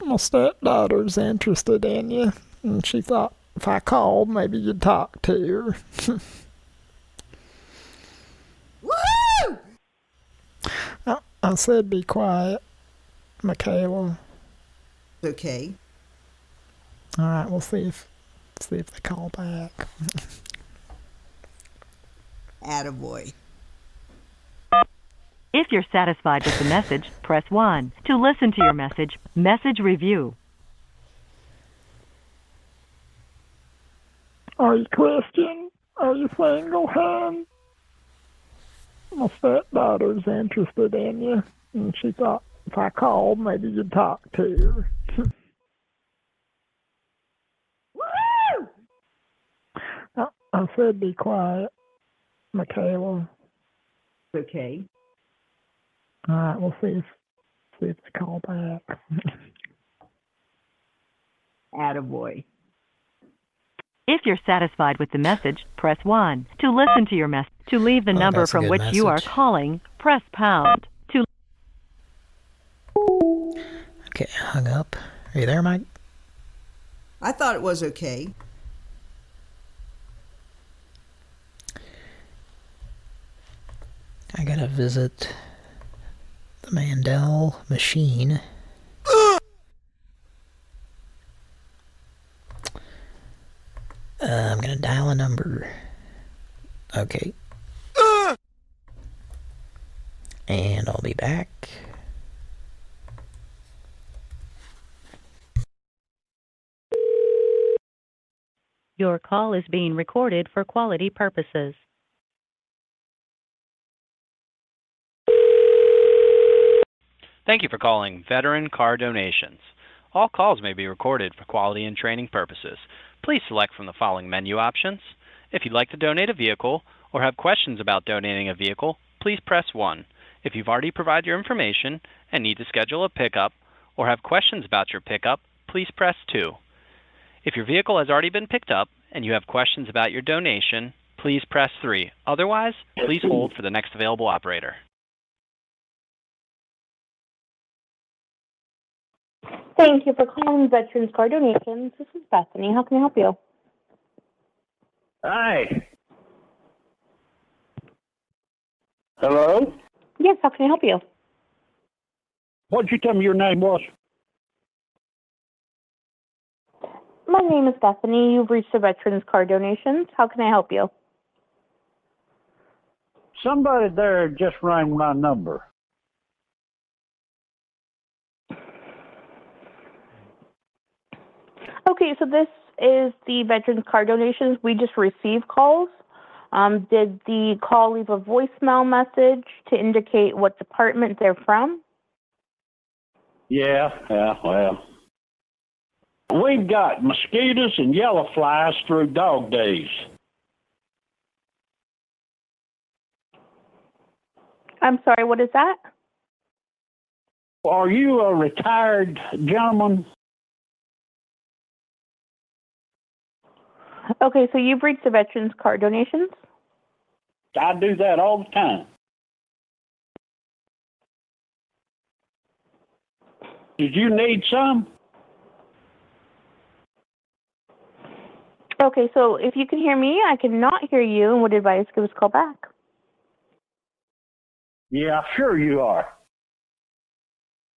My stepdaughter's interested in you, and she thought if I called, maybe you'd talk to her. Woo! I, I said be quiet, Michaela. Okay. All right, we'll see if see if they call back. Attaboy. If you're satisfied with the message, press 1. To listen to your message, message review. Are you Christian? Are you single, hon? My stepdaughter's interested in you, and she thought if I called, maybe you'd talk to her. Woo! I, I said be quiet, Michaela. Okay. All right, we'll see if see if they call back. Attaboy. If you're satisfied with the message, press 1. To listen to your message, to leave the Oh, number from good which you are calling, press pound. To Okay, hung up. Are you there, Mike? I thought it was okay. I gotta visit the Mandel machine. Uh, I'm gonna dial a number. Okay. And I'll be back. Your call is being recorded for quality purposes. Thank you for calling Veteran Car Donations. All calls may be recorded for quality and training purposes. Please select from the following menu options. If you'd like to donate a vehicle or have questions about donating a vehicle, please press 1. If you've already provided your information and need to schedule a pickup or have questions about your pickup, please press 2. If your vehicle has already been picked up and you have questions about your donation, please press 3. Otherwise, please hold for the next available operator. Thank you for calling Veterans Car Donations. This is Bethany. How can I help you? Hi. Hello? Yes, how can I help you? What'd you tell me your name was? My name is Bethany. You've reached the Veterans Car Donations. How can I help you? Somebody there just rang my number. Okay, so this is the Veterans Car Donations. We just receive calls. Um, did the call leave a voicemail message to indicate what department they're from? Yeah, yeah, well. We've got mosquitoes and yellow flies through dog days. I'm sorry, what is that? Are you a retired gentleman? Okay, so you've reached the Veterans Car Donations. I do that all the time. Did you need some? Okay, so if you can hear me, I cannot hear you and would advise give us a call back. Yeah, sure you are.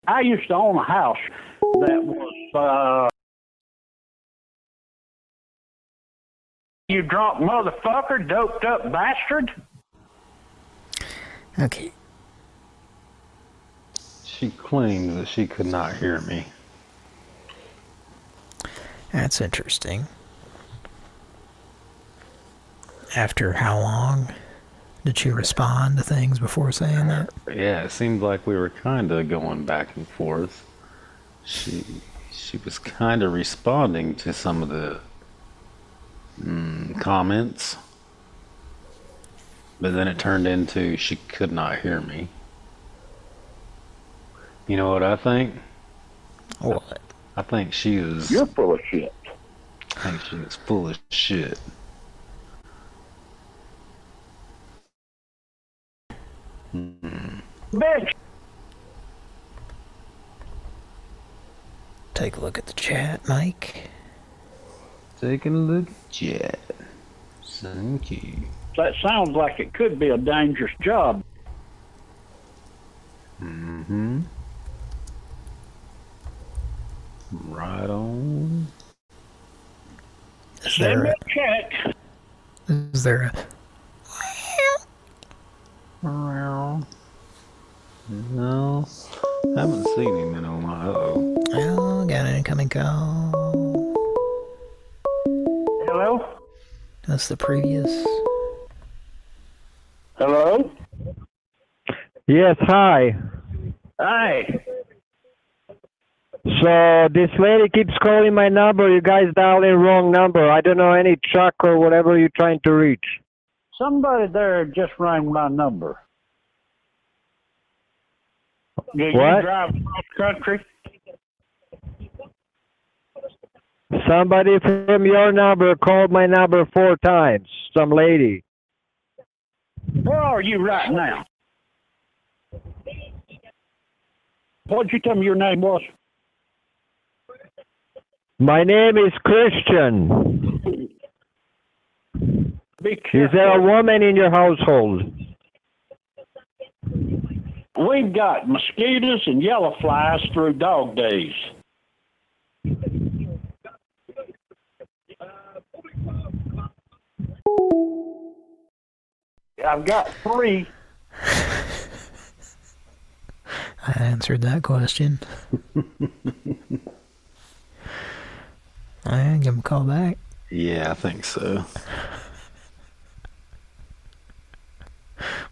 I used to own a house that was, uh, you drunk motherfucker, doped up bastard. Okay. She claims that she could not hear me. That's interesting. After how long did she respond to things before saying that? Yeah, it seemed like we were kind of going back and forth. She she was kind of responding to some of the mm, comments, but then it turned into she could not hear me. You know what I think? What? I think she is. You're full of shit. I think she was full of shit. Hmm. Bitch. Take a look at the chat, Mike. Taking a look at chat. Thank you. That sounds like it could be a dangerous job. Mm-hmm. Right on. Is Send there a check. is there a No. I haven't seen him in a while. Oh, got an incoming call. That's the previous. Hello? Yes, hi. Hi. So this lady keeps calling my number. You guys dialing wrong number. I don't know any truck or whatever you're trying to reach. Somebody there just rang my number. Do you drive cross country? Somebody from your number called my number four times. Some lady. Where are you right now? What'd you tell me your name was? My name is Christian. Is there a woman in your household? We've got mosquitoes and yellow flies through dog days. I've got three. I answered that question. I give him a call back. Yeah, I think so.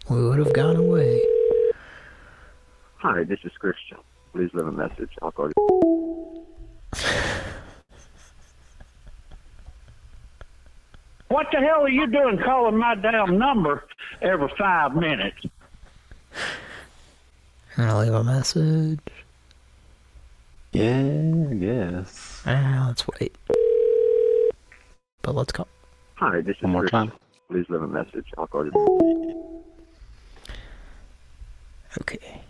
We would have gone away. Hi, this is Christian. Please leave a message. I'll call you. What the hell are you doing calling my damn number every five minutes? I'm gonna leave a message. Yeah, I guess. Ah, let's wait. But let's call. Hi, this is One more Christian. time. Please leave a message. I'll call you. Okay.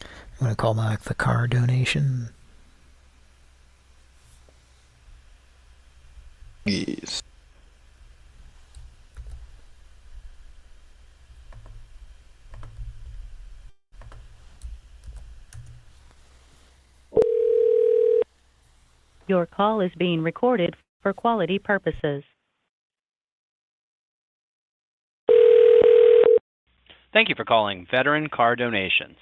I'm gonna call back the car donation. Yes. Your call is being recorded for quality purposes. Thank you for calling Veteran Car Donations.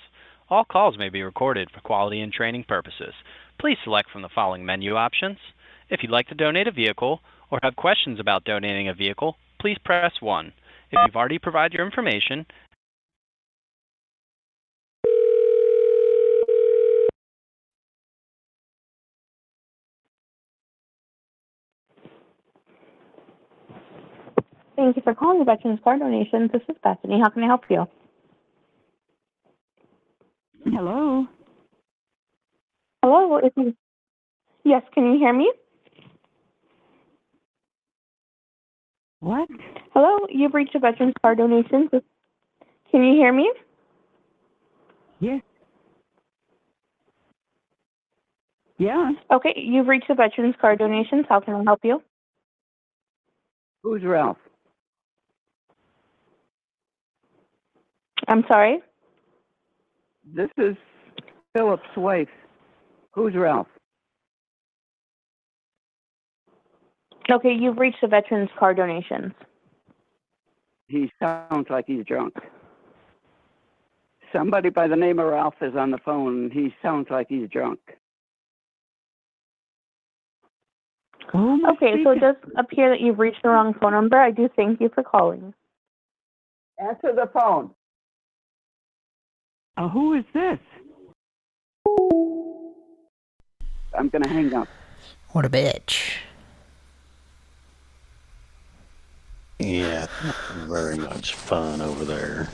All calls may be recorded for quality and training purposes. Please select from the following menu options. If you'd like to donate a vehicle or have questions about donating a vehicle, please press 1. If you've already provided your information, Thank you for calling Veterans Car Donations. This is Bethany. How can I help you? Hello. Hello. If you, yes, can you hear me? What? Hello. You've reached the Veterans Car Donations. Can you hear me? Yes. Yeah. Okay. You've reached the Veterans Car Donations. How can I help you? Who's Ralph? I'm sorry. This is Philip's wife. Who's Ralph? Okay. You've reached the Veterans Car Donations. He sounds like he's drunk. Somebody by the name of Ralph is on the phone. He sounds like he's drunk. Okay. So it does appear that you've reached the wrong phone number. I do thank you for calling. Answer the phone. Uh, who is this? I'm going to hang up. What a bitch. Yeah, very much fun over there.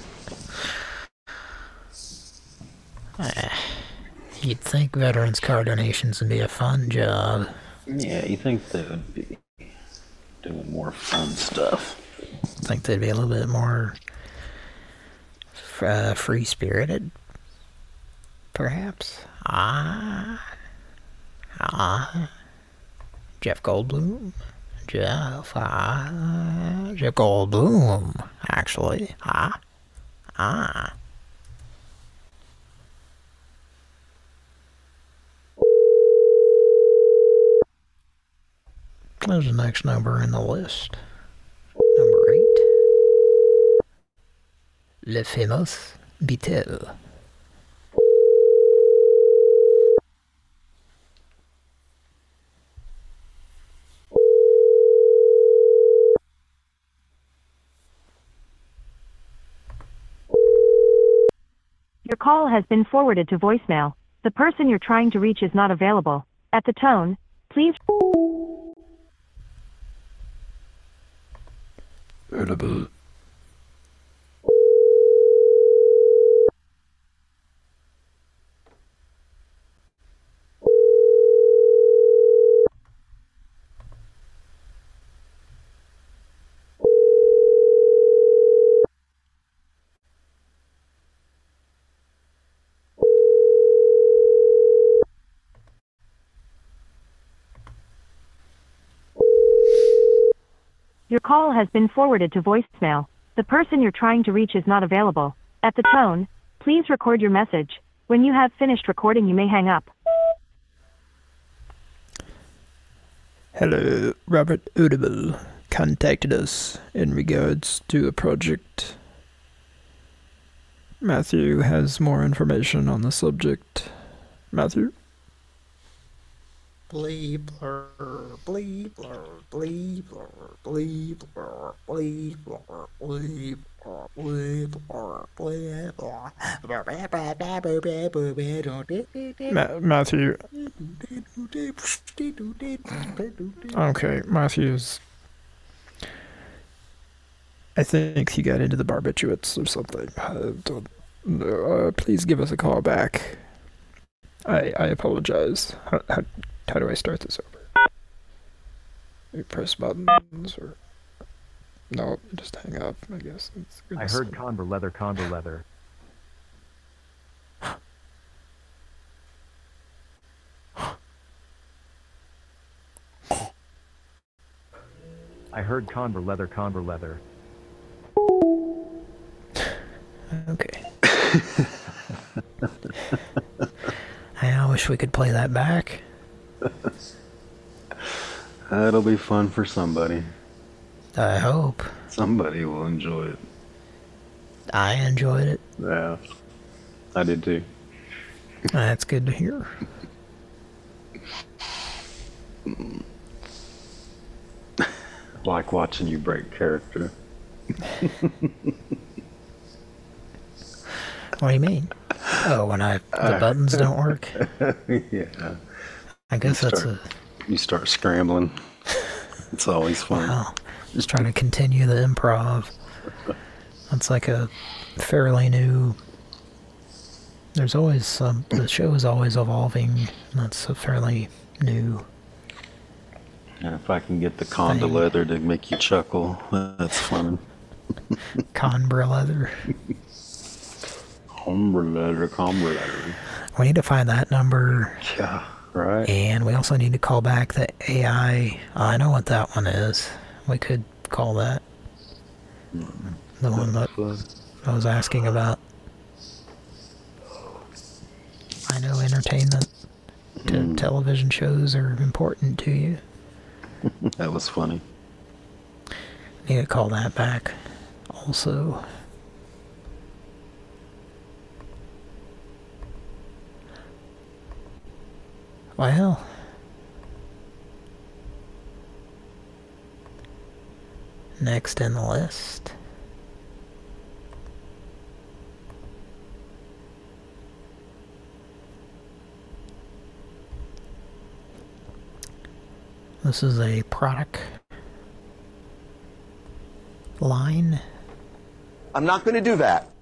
Eh, You'd think veterans car donations would be a fun job. Yeah, you think they would be doing more fun stuff. think they'd be a little bit more uh, free spirited, perhaps. Ah, ah, Jeff Goldblum, Jeff, ah, Jeff Goldblum, actually, ah, ah. There's the next number in the list. Number eight. Le famous Beatle. Your call has been forwarded to voicemail. The person you're trying to reach is not available. At the tone, please. Edible. Call has been forwarded to voicemail. The person you're trying to reach is not available. At the tone, please record your message. When you have finished recording, you may hang up. Hello, Robert Audible contacted us in regards to a project. Matthew has more information on the subject. Matthew? Matthew. Okay, Matthews. I think he got into the barbiturates or something. Uh, uh, please give us a call back. I I apologize. How, do I start this over? You press buttons or no? Just hang up. I guess. It's I heard Condor leather, Condor leather. I heard Conver leather, Condor leather. Okay. I wish we could play that back. That'll be fun for somebody. I hope. Somebody will enjoy it. I enjoyed it. Yeah. I did too. That's good to hear. Like watching you break character. What do you mean? Oh, when I the buttons don't work. yeah. I guess You that's start- a You start scrambling. It's always fun. wow. Just trying to continue the improv. That's like a fairly new. There's always some. The show is always evolving. That's a fairly new. And if I can get the Conda leather to make you chuckle, that's fun. Conbra leather. Hombre leather, combre leather. We need to find that number. Yeah, right. And we also need to call back the AI. Oh, I know what that one is. We could call that. The one that I was asking about. I know entertainment to hmm. television shows are important to you. that was funny. Need to call that back. Also. Well. Next in the list. This is a product line. I'm not going to do that.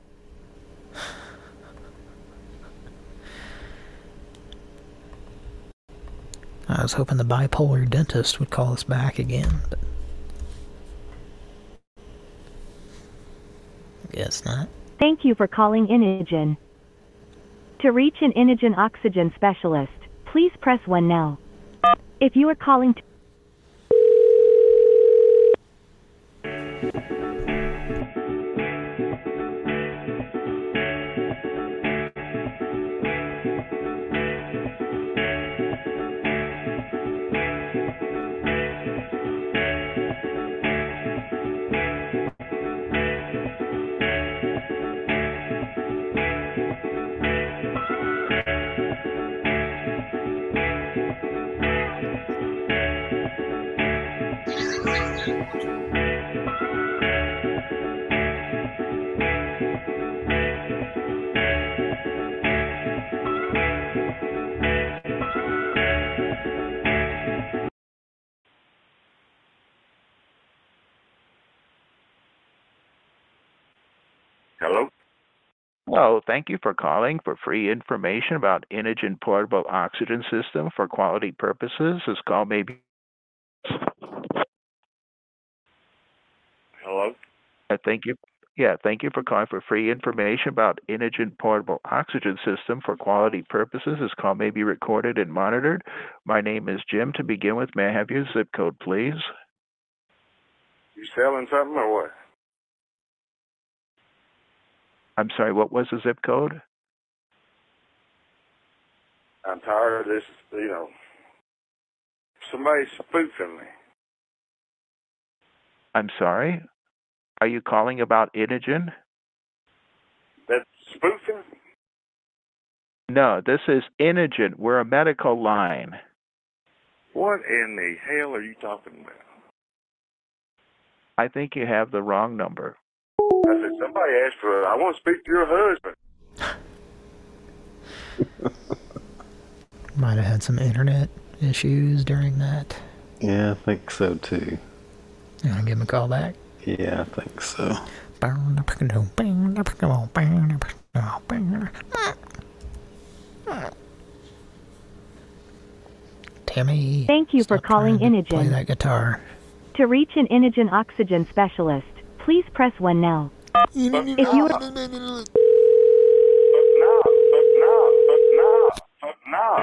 I was hoping the bipolar dentist would call us back again, but... Guess not. Thank you for calling Inogen. To reach an Inogen oxygen specialist, please press 1 now. If you are calling to Hello, thank you for calling for free information about Inogen Portable Oxygen System for quality purposes. This call may be. Hello? Uh, thank you. Yeah, thank you for calling for free information about Inogen Portable Oxygen System for quality purposes. This call may be recorded and monitored. My name is Jim. To begin with, may I have your zip code, please? You selling something or what? I'm sorry, what was the zip code? I'm tired of this, you know. Somebody's spoofing me. I'm sorry. Are you calling about Inogen? That's spoofing? No, this is Inogen. We're a medical line. What in the hell are you talking about? I think you have the wrong number. I said, somebody asked for, I want to speak to your husband. Might have had some internet issues during that. Yeah, I think so too. You want to give him a call back? Yeah, I think so. Timmy. Thank you for calling Inogen. Play Inogen. that guitar. To reach an Inogen oxygen specialist, please press 1 now. If you are No.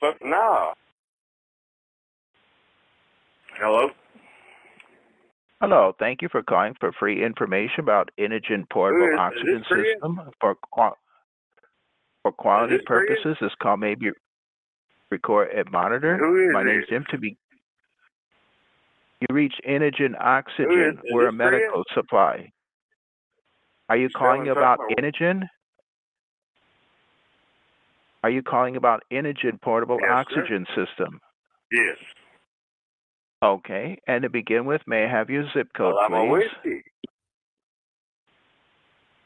But no. Hello? Hello, thank you for calling for free information about Inogen Portable is- is Oxygen this Korean? System for qua- for quality this purposes. This call may be recorded and monitored. My name is? Jim. To be you reach Inogen Oxygen. Is- is We're a medical supply. Are you calling about Inogen? Are you calling about Inogen Portable Yes, sir. Oxygen System? Yes. Okay, and to begin with, may I have your zip code, well, I'm please?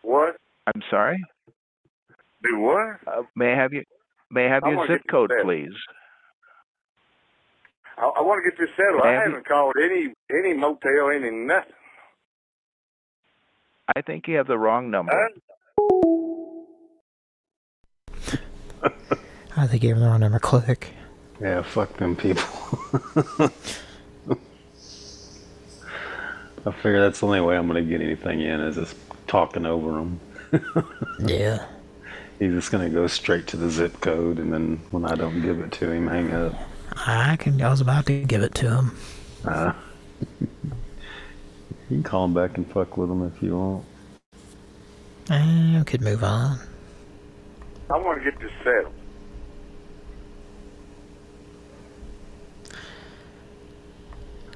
What? I'm sorry. Do what? Uh, may I have you? May I have your zip code, please? I, I want to get this settled. I Have you- haven't called any any motel, any nothing. I think you have the wrong number. I think you have the wrong number. Click. Yeah, fuck them people. I figure that's the only way I'm gonna get anything in is just talking over them. Yeah. He's just gonna go straight to the zip code, and then when I don't give it to him, hang up. I can. I was about to give it to him. Uh, you can call him back and fuck with him if you want. I could move on. I want to get this settled.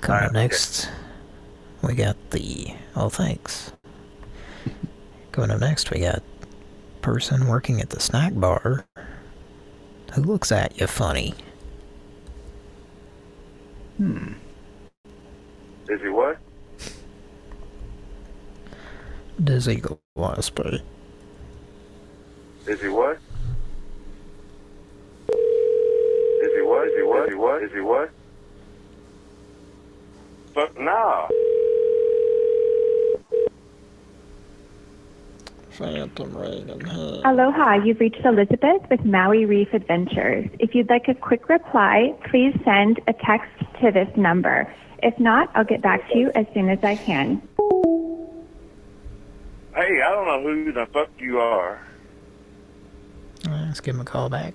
Coming up next, we got the. Oh, thanks. Coming up next, we got person working at the snack bar who looks at you funny. Hmm. Is he what? Does Dizzy Gillespie. Is he what? Is he what? Is he what? Is he what? Is he what? But no. Phantom ring in hand. Aloha, you've reached Elizabeth with Maui Reef Adventures. If you'd like a quick reply, please send a text to this number. If not, I'll get back to you as soon as I can. Hey, I don't know who the fuck you are. Let's give him a call back.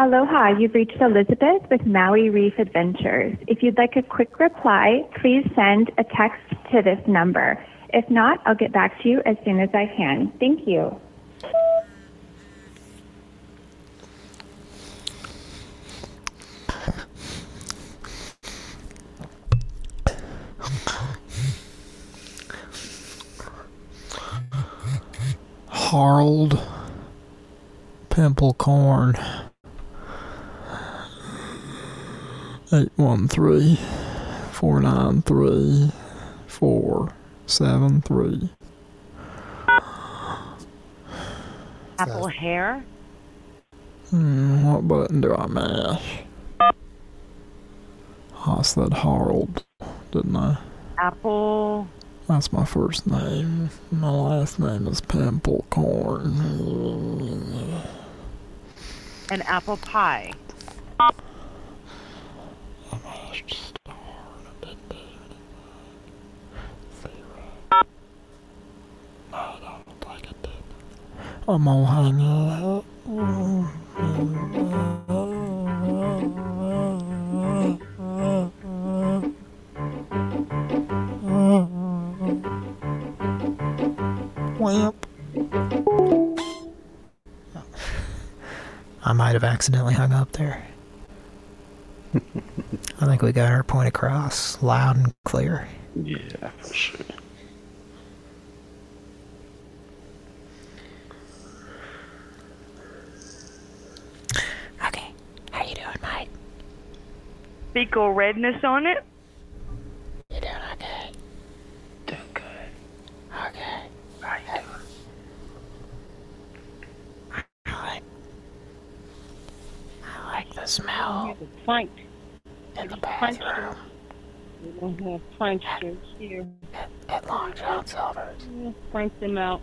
Aloha, you've reached Elizabeth with Maui Reef Adventures. If you'd like a quick reply, please send a text to this number. If not, I'll get back to you as soon as I can. Thank you. Harold Pimple Eight one three four nine three four seven three. Apple hair? Hmm, what button do I mash? I said Harold, didn't I? Apple. That's my first name. My last name is Pimple Corn. An apple pie. I'm gonna hang up. Wamp. I might have accidentally hung up there. I think we got our point across loud and clear. Yeah, for sure. Okay. How you doing, mate? Fecal redness on it? You doing okay? Doing good. Okay. How you doing? I like, I like the smell Fight. in the bathroom We don't have pranksters here. at Long John Silver's. Yeah, Prank them out.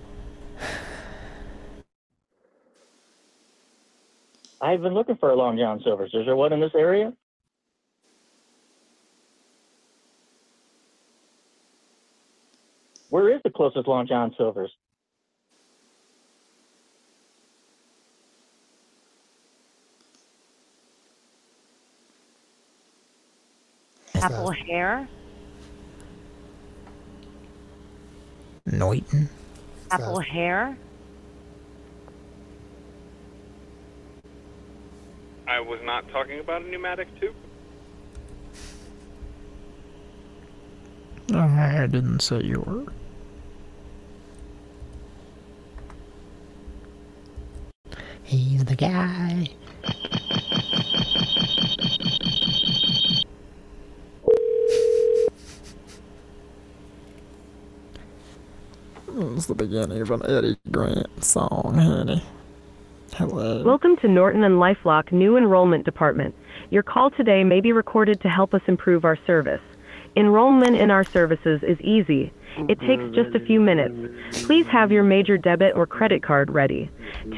I've been looking for a Long John Silver's. Is there one in this area? Where is the closest Long John Silver's? Apple hair? Neuton. Apple hair? I was not talking about a pneumatic tube. Uh, I didn't say you were. He's the guy. It's the beginning of an Eddie Grant song, honey. Hello. Welcome to Norton and LifeLock New Enrollment Department. Your call today may be recorded to help us improve our service. Enrollment in our services is easy. It takes just a few minutes. Please have your major debit or credit card ready.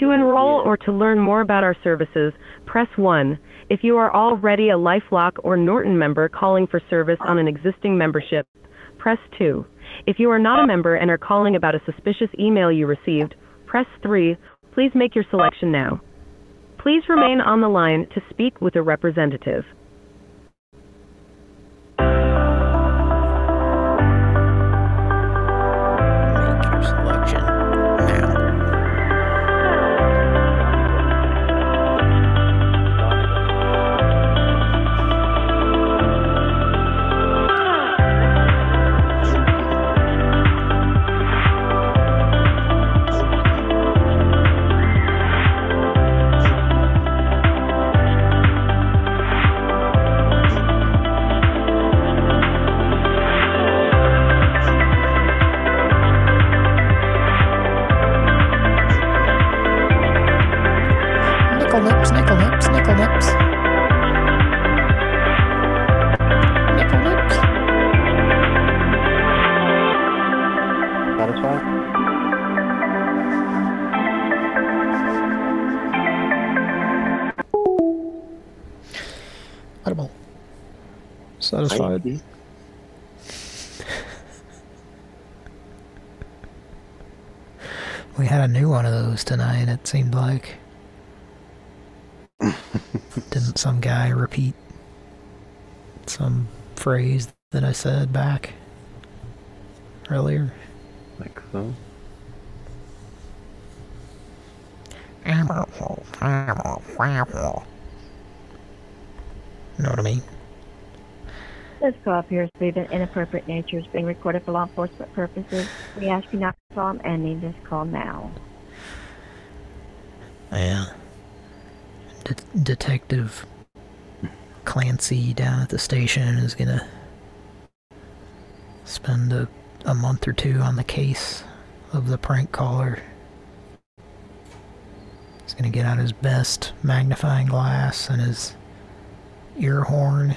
To enroll or to learn more about our services, press 1. If you are already a LifeLock or Norton member calling for service on an existing membership, press 2. If you are not a member and are calling about a suspicious email you received, press 3. Please make your selection now. Please remain on the line to speak with a representative. It seemed like. Didn't some guy repeat some phrase that I said back earlier? Like so. You know what I mean? This call appears to be of an inappropriate nature is being recorded for law enforcement purposes. We ask you not to call and ending this call now. Yeah. De Detective Clancy down at the station is gonna spend a, a month or two on the case of the prank caller. He's gonna get out his best magnifying glass and his ear horn.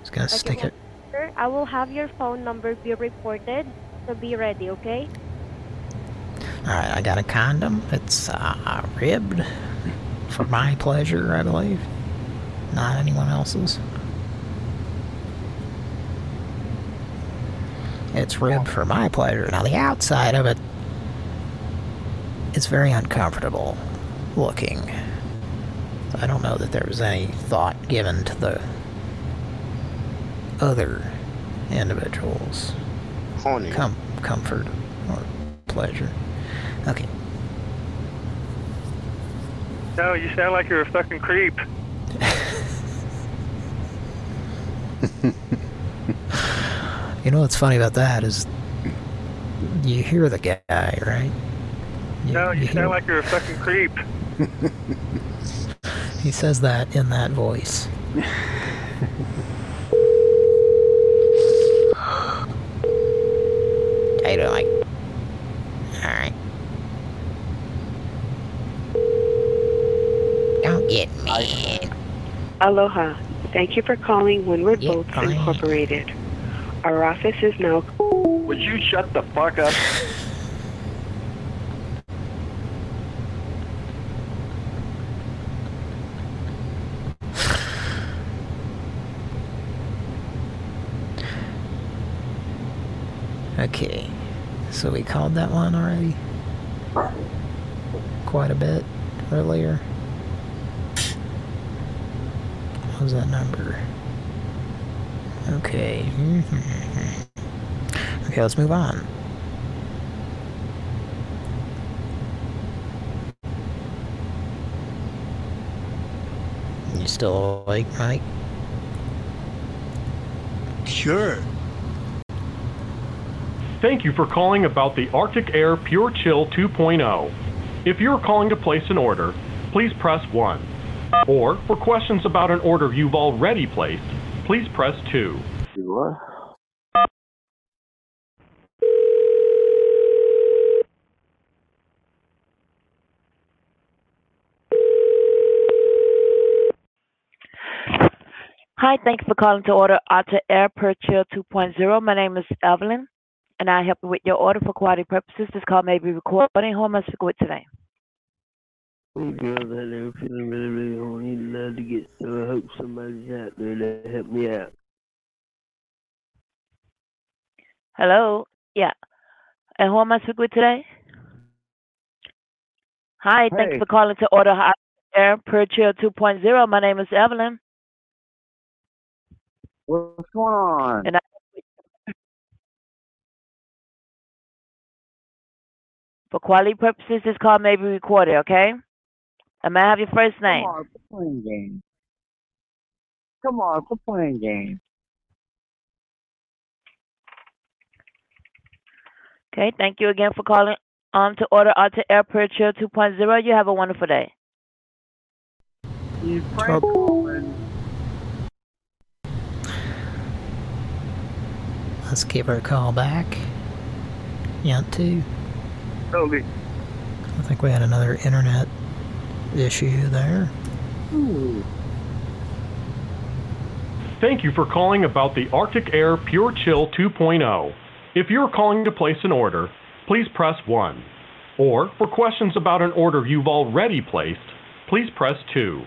He's gonna stick it. Sir, I will have your phone number be reported, so be ready, okay? Alright, I got a condom. It's uh, ribbed for my pleasure, I believe. Not anyone else's. It's ribbed for my pleasure. Now, the outside of it is very uncomfortable looking. I don't know that there was any thought given to the other individuals. Horny. Com comfort or pleasure. Okay. No, you sound like you're a fucking creep. You know what's funny about that is you hear the guy, right? You, no, you hear- sound like you're a fucking creep. He says that in that voice. I don't like. Alright. Don't get mad. Aloha. Thank you for calling Windward Yeah, Boats fine. Incorporated. Our office is now. Would you shut the fuck up? Okay. So we called that one already? Quite a bit earlier. Was that number? Okay. Mm-hmm. Okay, let's move on. You still awake, Mike? Sure. Thank you for calling about the Arctic Air Pure Chill 2.0. If you're calling to place an order, please press 1. Or, for questions about an order you've already placed, please press 2. Hi, thanks for calling to order Alta Air Per Chill 2.0. My name is Evelyn, and I help you with your order for quality purposes. This call may be recorded. Who am I speaking with today? Some girls out there feeling really, really horny, love to get so I hope somebody's out there to help me out. Hello? Yeah. And who am I speaking with today? Hi, thanks Hey. for calling to order Alta Air Per Chill 2.0. My name is Evelyn, What's going on? and I For quality purposes, this call may be recorded, okay? And may I have your first name? Come on, quit playing games. Come on, quit playing games. Okay, thank you again for calling um to order Alta Air Per Chill 2.0. You have a wonderful day. You prank. Let's give her a call back. Yunt too. Toby. I think we had another internet issue there. Thank you for calling about the Arctic Air Pure Chill 2.0. If you're calling to place an order, please press 1. Or, for questions about an order you've already placed, please press 2.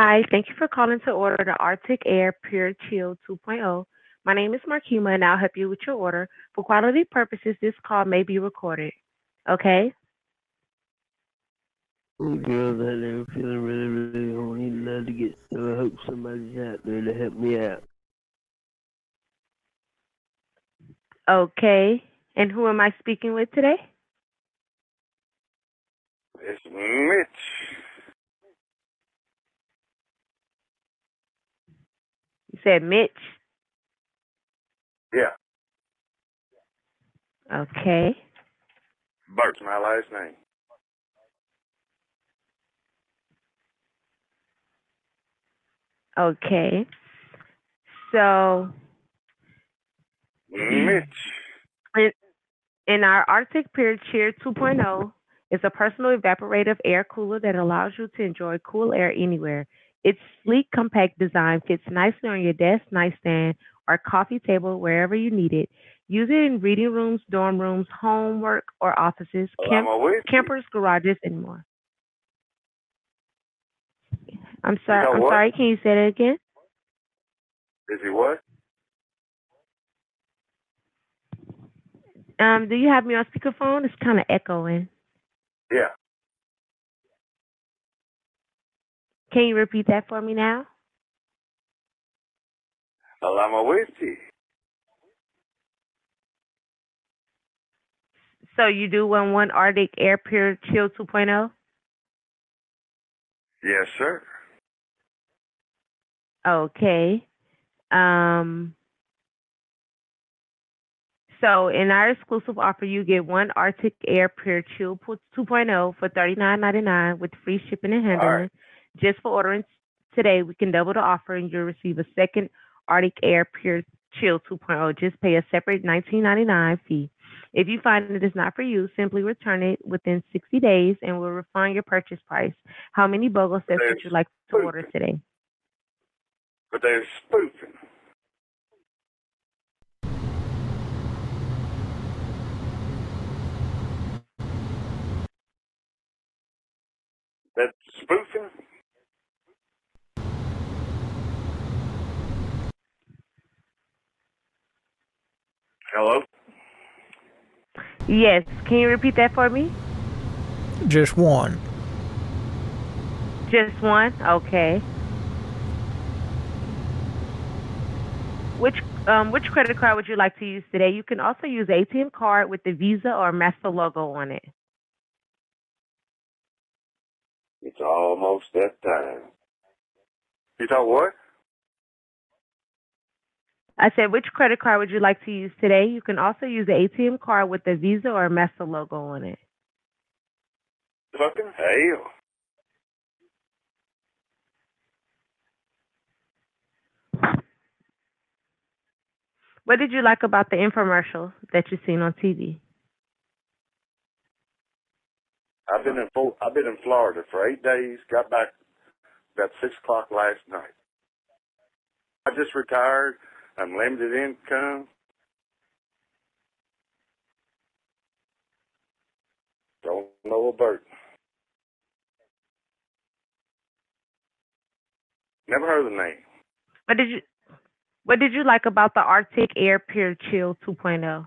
Hi, thank you for calling to order the Arctic Air Pure Chill 2.0. My name is Markima, and I'll help you with your order. For quality purposes, this call may be recorded. Okay? Girls out there feeling really, really horny. Love to get so I hope somebody's out there to help me out. Okay. And who am I speaking with today? It's Mitch. You said Mitch. Yeah, Okay. Bert's my last name. Okay. So mm, Mitch. in, in our Arctic Pure Cheer 2.0 is a personal evaporative air cooler that allows you to enjoy cool air anywhere. Its sleek, compact design fits nicely on your desk, nightstand, or coffee table wherever you need it. Use it in reading rooms, dorm rooms, homework, or offices, camp- you. campers, garages, and more. I'm sorry. know I'm what? sorry. Can you say that again? Is he what? Um, do you have me on speakerphone? It's kind of echoing. Yeah. Can you repeat that for me now? With. So you do want one Arctic Air Pure Chill oh? 2.0? Yes, sir. Okay. Um. So in our exclusive offer, you get one Arctic Air Pure Chill Pu- 2.0 for $39.99 with free shipping and handling. Just for ordering today, we can double the offer and you'll receive a second Arctic Air Pure Chill 2.0. Just pay a separate $19.99 fee. If you find it is not for you, simply return it within 60 days and we'll refund your purchase price. How many BOGO sets would you like to order today? But they're spoofing. That's spoofing? Hello? Yes. Can you repeat that for me? Just one. Just one? Okay. Which um, which credit card would you like to use today? You can also use ATM card with the Visa or Master logo on it. It's almost that time. You thought what? I said, which credit card would you like to use today? You can also use the ATM card with the Visa or Master logo on it. Fucking hell. What did you like about the infomercial that you seen on TV? I've been in I've been in Florida for eight days. Got back about six o'clock last night. I just retired. I'm limited income. Don't know a bird. Never heard of the name. What did you What did you like about the Arctic Air Pure Chill oh? 2.0?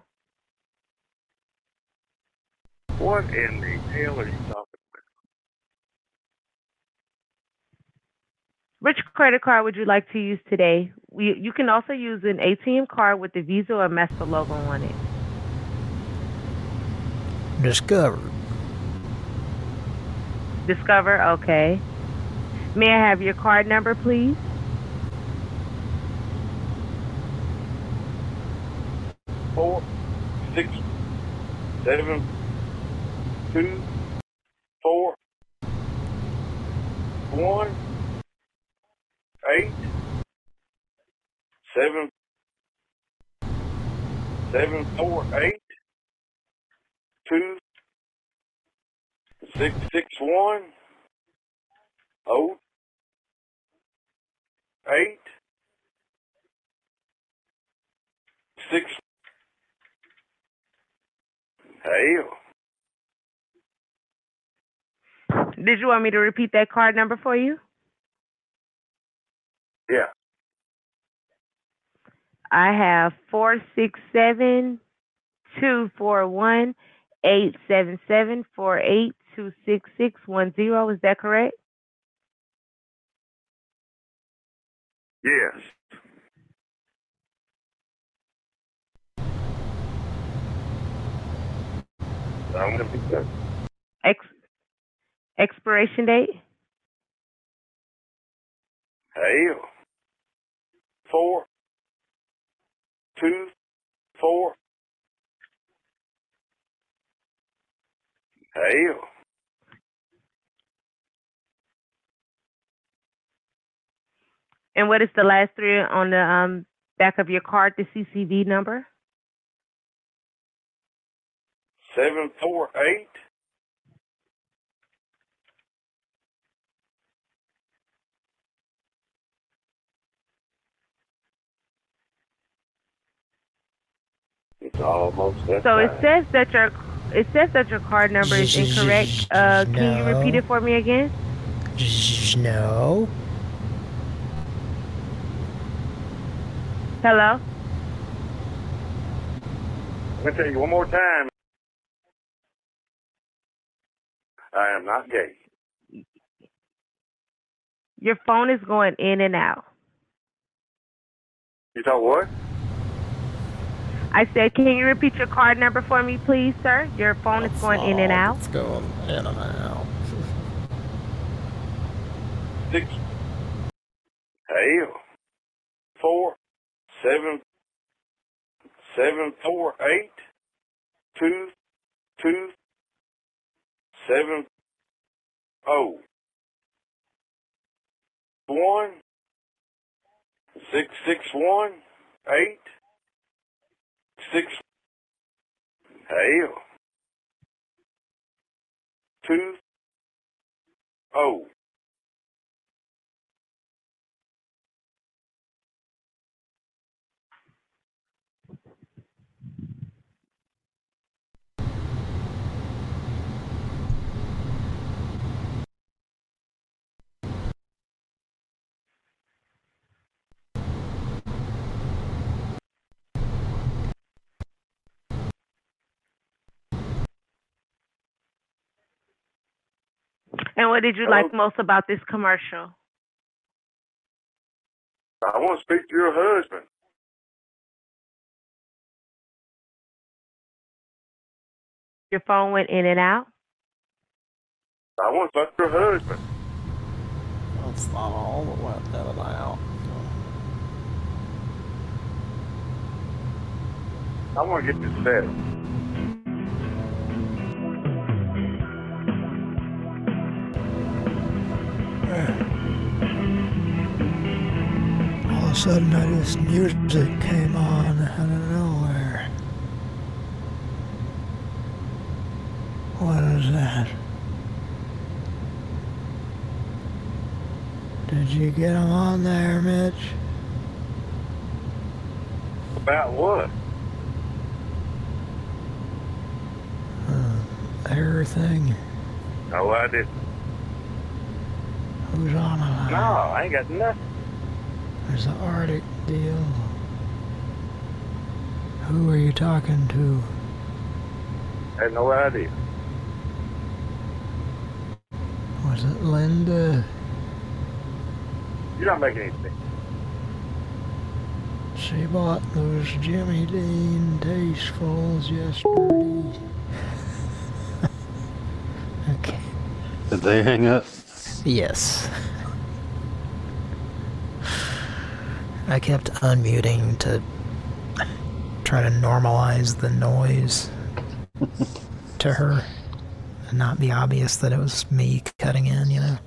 What in the hell are you talking Which credit card would you like to use today? We, you can also use an ATM card with the Visa or Master logo on it. Discover. Discover, okay. May I have your card number, please? Four, six, seven, two, four, one, eight, seven, seven, four, eight, two, six, six, one, oh, eight, six. Hell. Did you want me to repeat that card number for you? I have four six seven two four one eight seven seven four eight two six six one zero. Is that correct? Yes. I'm gonna be there. Ex- expiration date? Hell. Four. Two. Four. Hell. And what is the last three on the um, back of your card, the CCV number? Seven four eight. It's almost that So it time. says that your it says that your card number is incorrect. Uh, can you repeat it for me again? No. Hello. Let me tell you one more time. I am not gay. Your phone is going in and out. You thought what? I said, can you repeat your card number for me, please, sir? Your phone is going in and out. It's going in and out. Six. Hell. Four. Seven. Seven four eight. Two. Two. Seven. Oh. One. Six six one. Eight. Six. Hell. Two. Oh. And what did you like most about this commercial? I want to speak to your husband. Your phone went in and out. I want to fuck your husband. Oh, That's not all that went in and out. I want to get this settled. All of a sudden, I this music came on out of nowhere. What is that? Did you get him on there, Mitch? About what? Hmm, everything. No, I didn't. Who's on it? No, I ain't got nothing. There's the Arctic deal. Who are you talking to? I had no idea. Was it Linda? You're not making any sense. She bought those Jimmy Dean tastefuls yesterday. okay. Did they hang up? Yes. I kept unmuting to try to normalize the noise to her and not be obvious that it was me cutting in, you know?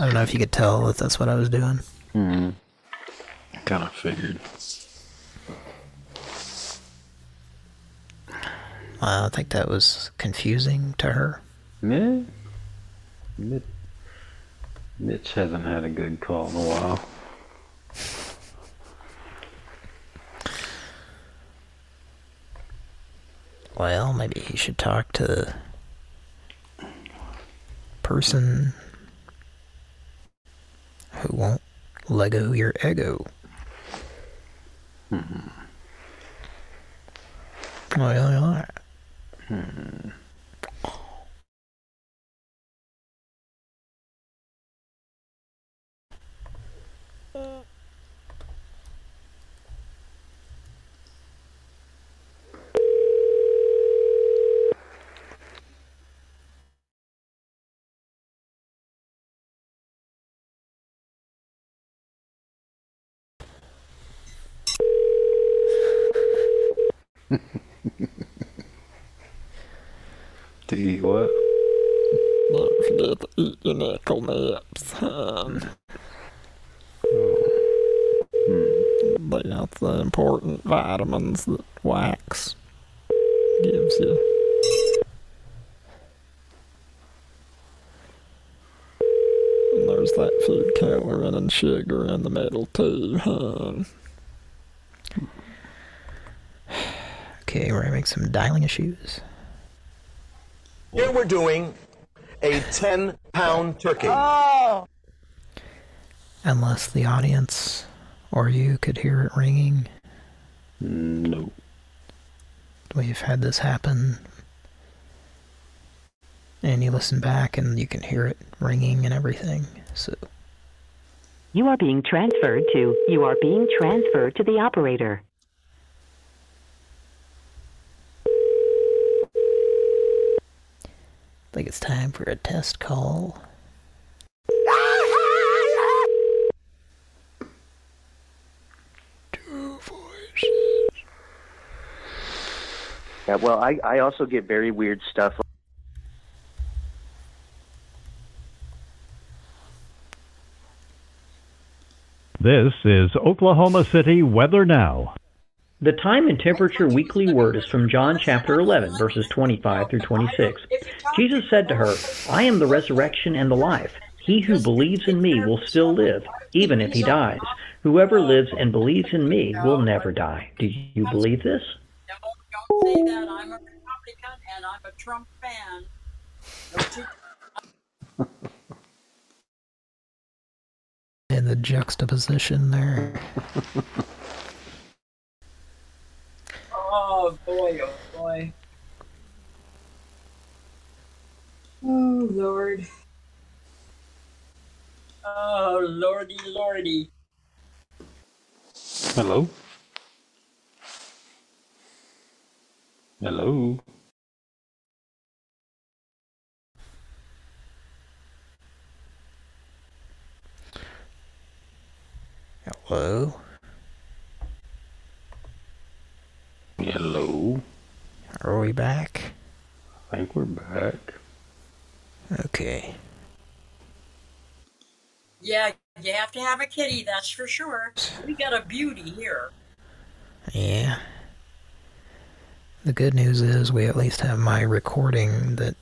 I don't know if you could tell that that's what I was doing. Hmm. Kind of figured. I think that was confusing to her. Yeah. Mitch, Mitch hasn't had a good call in a while. Well, maybe he should talk to the person who won't Lego your ego. Well, yeah. Hmm. To what? Don't forget to eat your nickel naps, hon. They got the important vitamins that wax gives you. And there's that food coloring and sugar in the middle too, hon. Okay, we're gonna make some dialing issues. Here we're doing a 10 pound turkey. Oh! Unless the audience or you could hear it ringing. No. We've had this happen. And you listen back and you can hear it ringing and everything. So You are being transferred to. You are being transferred to the operator. Think it's time for a test call. Yeah, well, I, I also get very weird stuff. This is Oklahoma City Weather Now. The time and temperature weekly word is from John chapter 11, verses 25 through 26. Jesus said to her, I am the resurrection and the life. He who believes in me will still live, even if he dies. Whoever lives and believes in me will never die. Do you believe this? say that I'm a Republican and I'm a Trump fan. And the juxtaposition there. Oh boy, oh boy. Oh Lord. Oh lordy, lordy. Hello? Hello? Hello? Hello? Are we back? I think we're back. Okay. Yeah, you have to have a kitty, that's for sure. We got a beauty here. Yeah. The good news is we at least have my recording that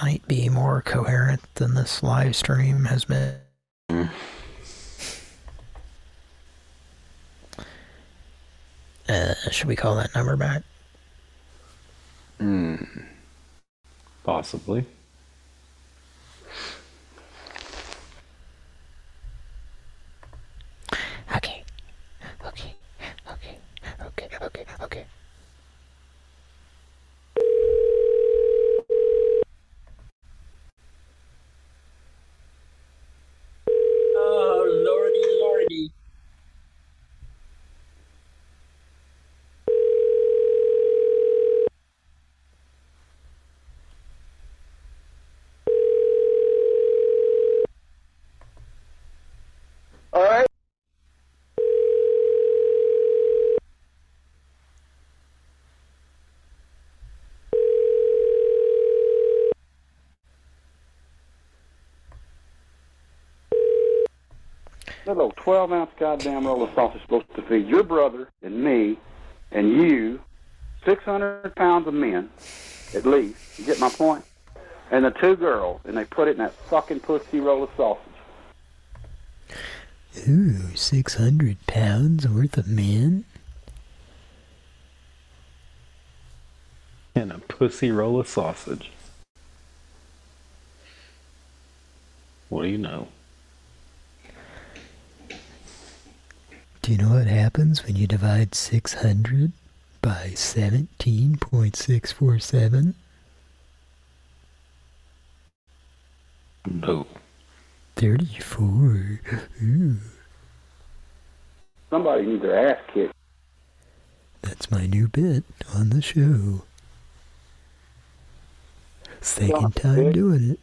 might be more coherent than this live stream has been. Mm. Uh, should we call that number back? Hmm. Possibly. Okay. Okay. Okay. Okay. Okay. Okay. Oh lordy, lordy. All right. That little 12 ounce goddamn roll of sausage is supposed to feed your brother and me and you 600 pounds of men, at least. You get my point? And the two girls, and they put it in that fucking pussy roll of sausage. Ooh, 600 pounds worth of men? And a pussy roll of sausage. What do you know? Do you know what happens when you divide 600 by 17.647? No. 34. Ooh, Somebody needs their ass kicked. that's my new bit on the show. Second time doing it.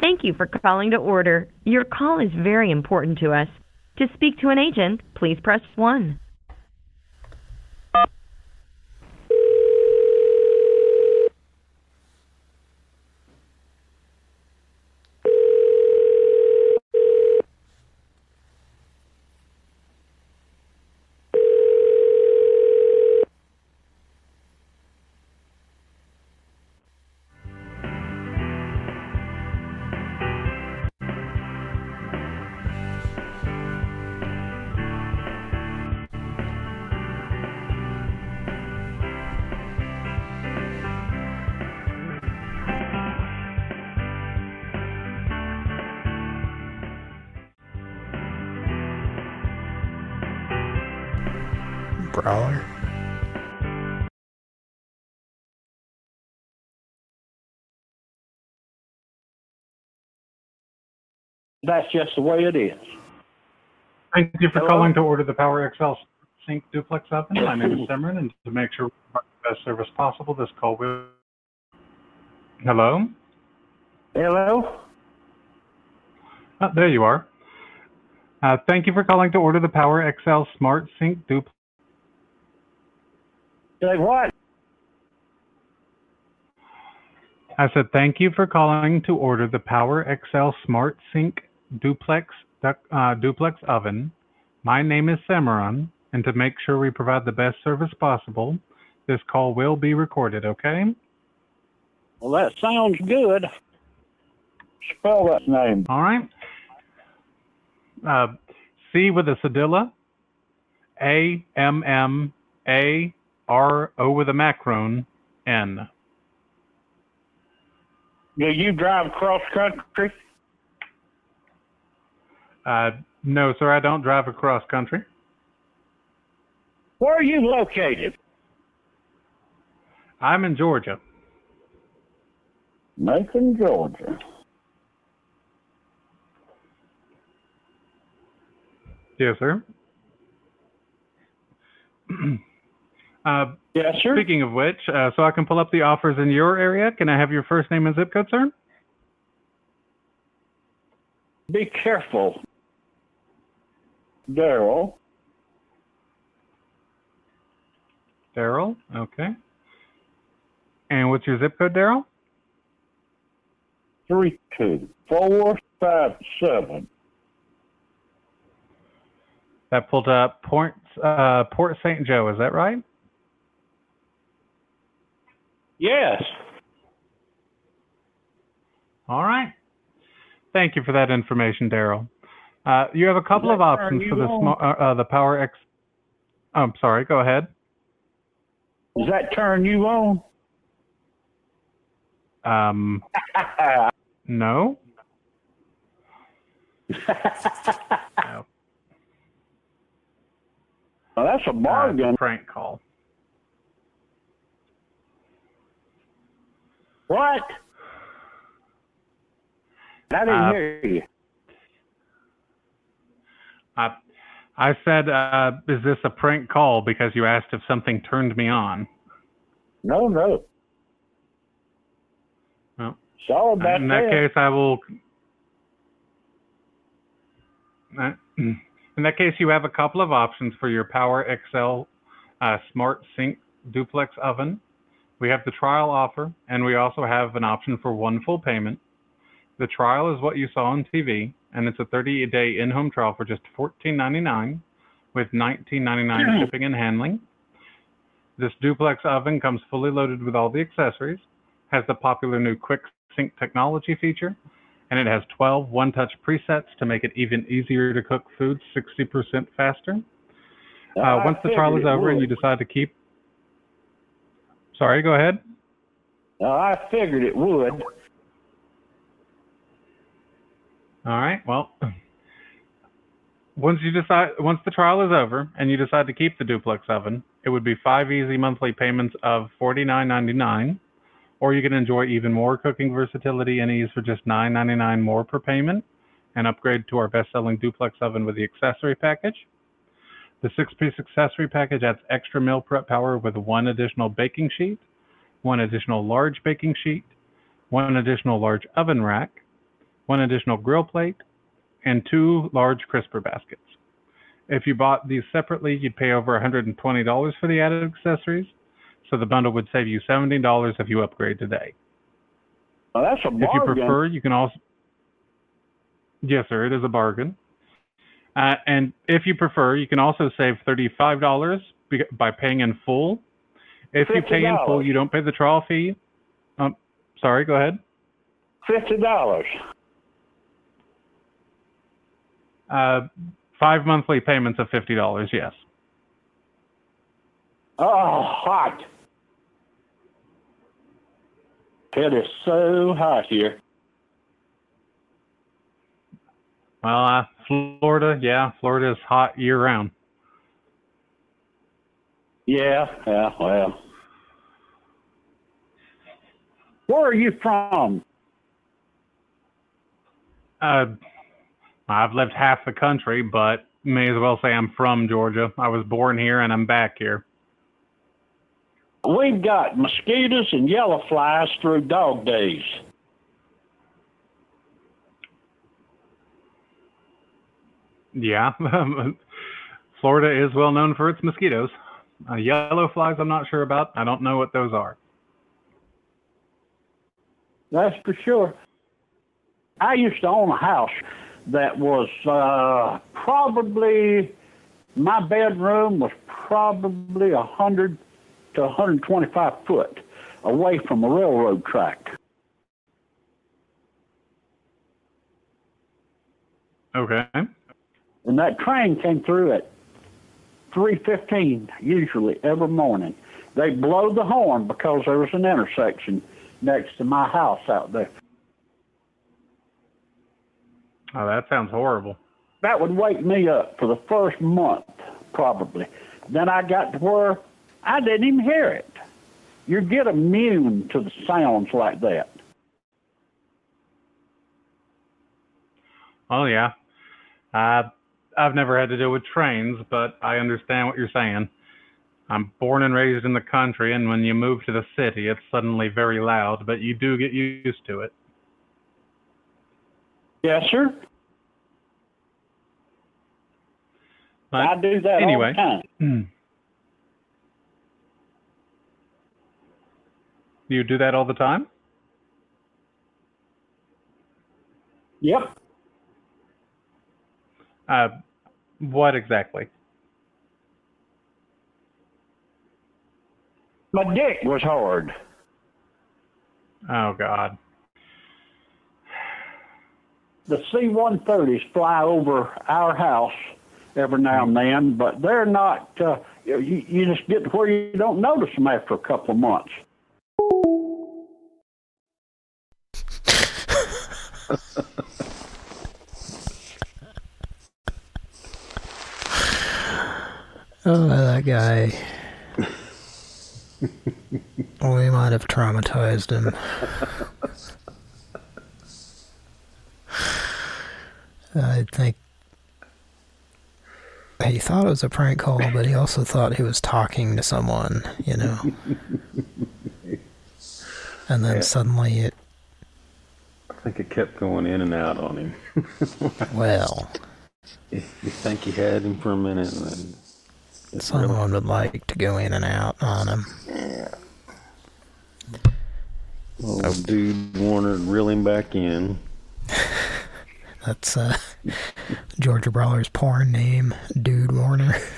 Thank you for calling to order. Your call is very important to us. To speak to an agent, please press 1. That's just the way it is. Thank you for Hello? calling to order the Power XL Sync Duplex Oven. My name is Simran, and to make sure we provide the best service possible, this call will. Hello? Hello? Oh, there you are. Uh, thank you for calling to order the Power XL Smart Sync Duplex. Like what? I said thank you for calling to order the Power XL Smart Sync Duplex uh, Duplex Oven. My name is Samaran, and to make sure we provide the best service possible, this call will be recorded. Okay? Well, that sounds good. Spell that name. All right. Uh, C with a cedilla. A M M A R O with a macron. N. Do you drive cross country? Uh, no, sir, I don't drive across country. Where are you located? I'm in Georgia. Macon, Georgia. Yes, sir. uh, yes, sir. Speaking of which, uh, so I can pull up the offers in your area, can I have your first name and zip code, sir? Be careful. Daryl. Daryl, okay. And what's your zip code, Daryl? Three two four five seven. That pulled up Port, uh, Port St. Joe, is that right? Yes. All right. Thank you for that information, Daryl. Uh, you have a couple of options for the small, uh, uh, the Power X. I'm sorry. Go ahead. Does that turn you on? Um, no. no. Well, that's a bargain. Uh, prank call. What? I didn't Uh, hear you. I, I said, uh, is this a prank call because you asked if something turned me on? No, no. Well, It's all about in that that. case, I will. uh, In that case, you have a couple of options for your Power XL uh, Smart Sync Duplex Oven. We have the trial offer, and we also have an option for one full payment. The trial is what you saw on TV, and it's a 30-day in-home trial for just $14.99 with $19.99 shipping and handling. This duplex oven comes fully loaded with all the accessories, has the popular new Quick Sync technology feature, and it has 12 one-touch presets to make it even easier to cook food 60% faster. Uh, once the trial is over and you decide to keep, sorry, go ahead. No, I figured it would. All right. Well, once you decide, once the trial is over and you decide to keep the duplex oven, it would be five easy monthly payments of $49.99, or you can enjoy even more cooking versatility and ease for just $9.99 more per payment, and upgrade to our best selling duplex oven with the accessory package. The six piece accessory package adds extra meal prep power with one additional baking sheet, one additional large baking sheet, one additional large oven rack, one additional grill plate, and two large crisper baskets. If you bought these separately, you'd pay over $120 for the added accessories, so the bundle would save you $17 if you upgrade today. Well, that's a bargain. If you prefer, you can also. Yes, sir, it is a bargain. Uh, and if you prefer, you can also save $35 by paying in full. If you pay in full, you don't pay the trial fee. Um, sorry, go ahead. Fifty dollars. Uh, five monthly payments of $50, yes. Oh, hot. It is so hot here. Well, uh, Florida, yeah, Florida is hot year round. Yeah, yeah, well. Where are you from? Uh, I've lived half the country, but may as well say I'm from Georgia. I was born here and I'm back here. We've got mosquitoes and yellow flies through dog days. Yeah, Florida is well known for its mosquitoes. Uh, yellow flies, I'm not sure about. I don't know what those are. That's for sure. I used to own a house that was uh, probably my bedroom was probably a hundred to 125 foot away from a railroad track. Okay. And that train came through at 3:15 usually every morning. They blow the horn because there was an intersection next to my house out there. Oh, that sounds horrible. That would wake me up for the first month, probably. Then I got to where I didn't even hear it. You get immune to the sounds like that. Oh yeah. Uh, I've never had to deal with trains, but I understand what you're saying. I'm born and raised in the country, and when you move to the city, it's suddenly very loud, but you do get used to it. Yes, sir. But I do that anyway. all the time. You do that all the time? Yep. Uh, what exactly? My dick was hard. Oh God. The C-130s fly over our house every now and then, but they're not. Uh, you, you just get to where you don't notice them after a couple of months. Oh, that guy. we might have traumatized him. I think he thought it was a prank call, but he also thought he was talking to someone, you know. And then Yeah. suddenly it, I think it kept going in and out on him. well, you think he had him for a minute, and then someone would like to go in and out on him. Yeah. Oh, dude Warner reel him back in. That's uh, Georgia Brawler's porn name, Dude Warner.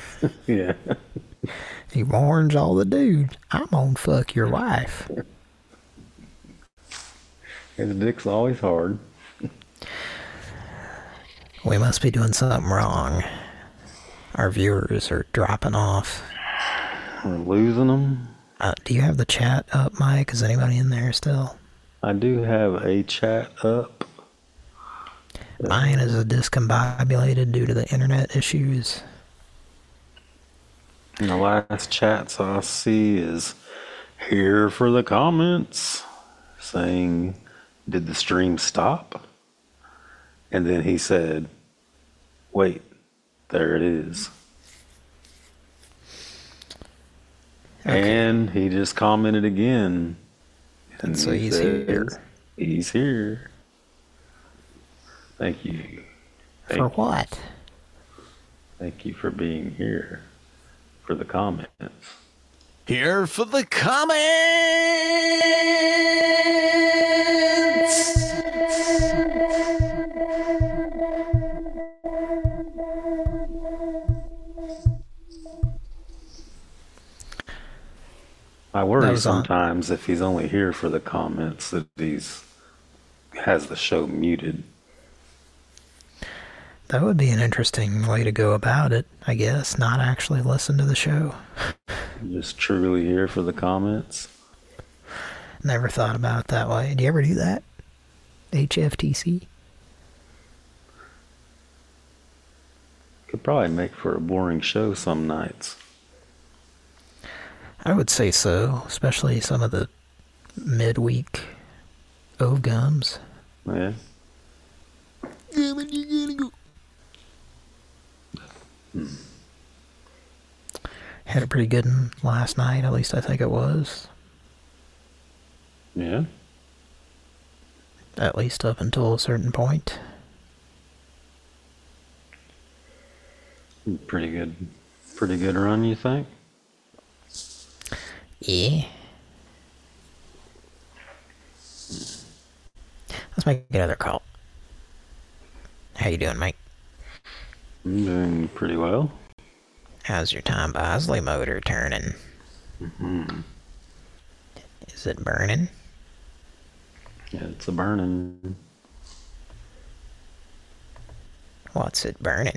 Yeah. He warns all the dudes, I'm gonna fuck your wife. His dick's always hard. We must be doing something wrong. Our viewers are dropping off. We're losing them. Uh, do you have the chat up, Mike? Is anybody in there still? I do have a chat up. Mine is discombobulated due to the internet issues. And the last chats I see is here for the comments saying, Did the stream stop? And then he said, Wait, there it is. And he just commented again. And so he he's says, here. He's here. Thank you. Thank For you. what? Thank you for being here for the comments. Here for the comments. I worry That was on- sometimes if he's only here for the comments that he's has the show muted. That would be an interesting way to go about it, I guess. Not actually listen to the show. Just truly here for the comments. Never thought about it that way. Do you ever do that? HFTC? Could probably make for a boring show some nights. I would say so, especially some of the midweek O-gums. Yeah. Hmm. Had a pretty good one last night, at least I think it was. Yeah. At least up until a certain point. Pretty good pretty good run, you think? Yeah. Let's make another call. How you doing, Mike? I'm doing pretty well. How's your Tom Bosley motor turning? hmm Is it burning? Yeah, it's a burning. What's it burning?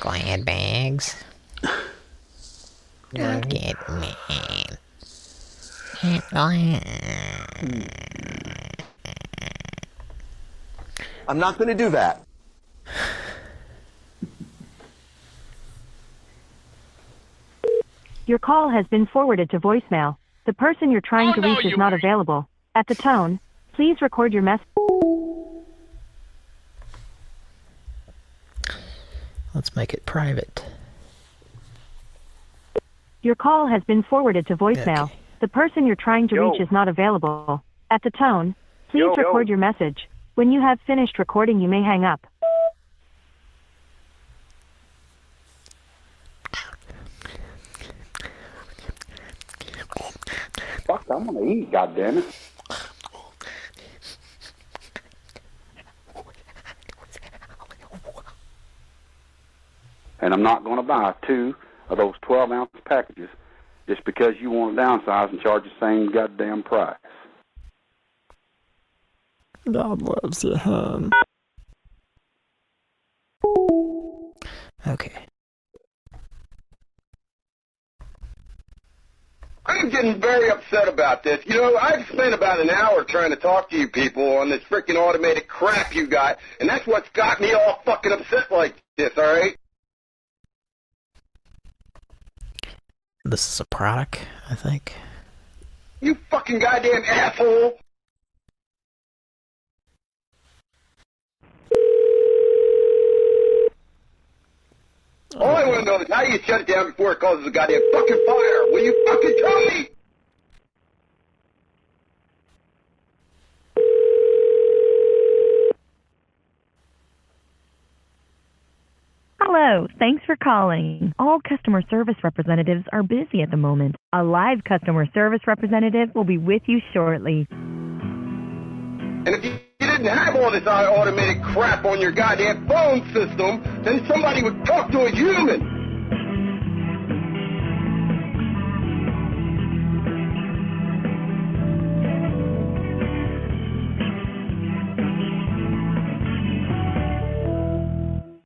Glad bags? Look at me. I'm not going to do that. Your call has been forwarded to voicemail. The person you're trying oh, to reach is not available. At the tone, please record your message. Let's make it private. Your call has been forwarded to voicemail. The person you're trying to Yo. reach is not available. At the tone, please Yo, yo. record your message. When you have finished recording, you may hang up. I'm gonna eat, goddamn it! And I'm not gonna buy two of those 12 ounce packages just because you want to downsize and charge the same goddamn price. God loves you, hon. I'm getting very upset about this. You know, I've spent about an hour trying to talk to you people on this freaking automated crap you got, and that's what's got me all fucking upset like this, alright? This is a product, I think. You fucking goddamn asshole! All I want to know is how you shut it down before it causes a goddamn fucking fire. Will you fucking tell me? Hello, thanks for calling. All customer service representatives are busy at the moment. A live customer service representative will be with you shortly. Didn't have all this automated crap on your goddamn phone system, then somebody would talk to a human.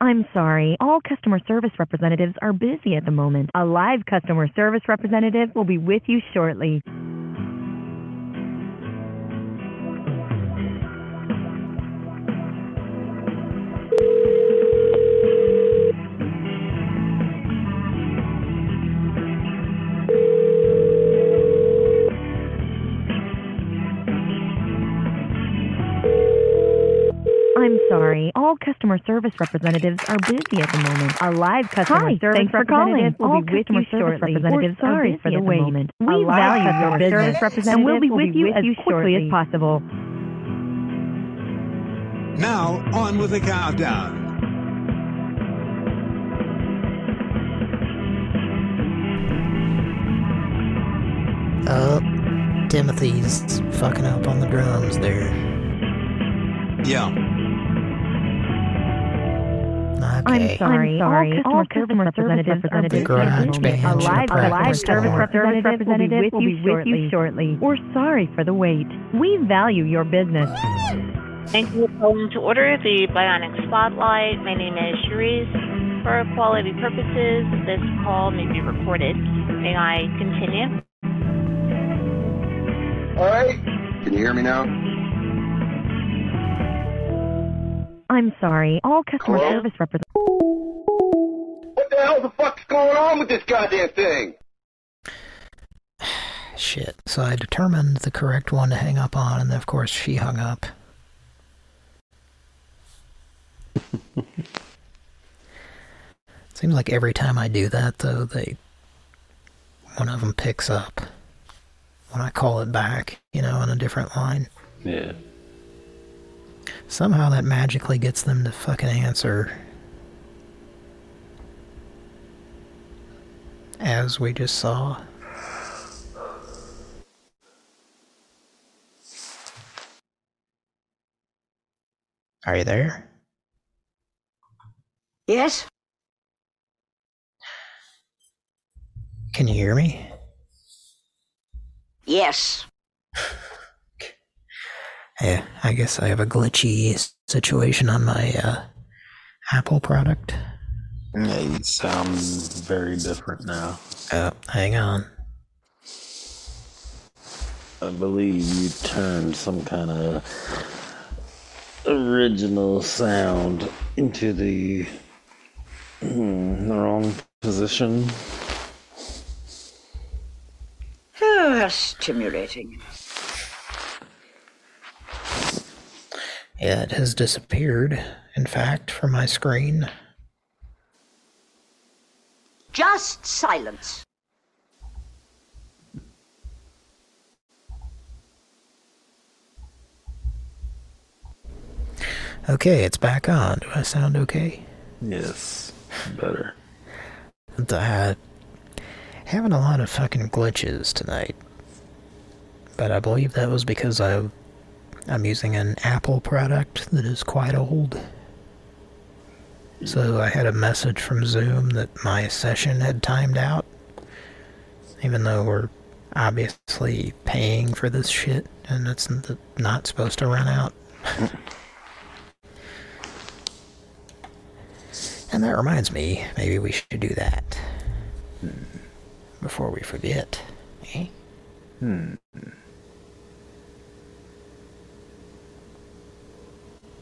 I'm sorry, all customer service representatives are busy at the moment. A live customer service representative will be with you shortly. Sorry. All customer service representatives are busy at the moment. A live customer Hi, service thanks for calling. representative will All be with customer you service shortly. representatives We're are sorry busy for the at the wait. moment. We A live value customer your service business, representative and we'll be with you with as you quickly as possible. Now, on with the countdown. Oh, Timothy's fucking up on the drums there. Yeah. Okay. I'm sorry. All customer, service representatives, Garage are busy. A live, should a live practice service more. representative, will be with you shortly. We're sorry for the wait. We value your business. Thank you for calling to order the Bionic Spotlight. My name is Cherise. For quality purposes, this call may be recorded. May I continue? All right. Can you hear me now? I'm sorry. All customer Hello? service representatives. What the hell the fuck's going on with this goddamn thing? Shit. So I determined the correct one to hang up on, and then of course she hung up. Seems like every time I do that, though, they one of them picks up when I call it back, you know, on a different line. Yeah. Somehow that magically gets them to fucking answer. As we just saw. Are you there? Yes? Can you hear me? Yes. Yeah, I guess I have a glitchy situation on my uh, Apple product. Yeah, you sound very different now. Uh, hang on. I believe you turned some kind of original sound into the, hmm, the wrong position. Oh, how stimulating. It has disappeared, in fact, from my screen. Just silence. Okay, it's back on. Do I sound okay? Yes, better. Uh, having a lot of fucking glitches tonight. But I believe that was because I, I'm using an Apple product that is quite old. So I had a message from Zoom that my session had timed out. Even though we're obviously paying for this shit and it's not supposed to run out. and that reminds me, maybe we should do that. Before we forget. Eh? Hmm.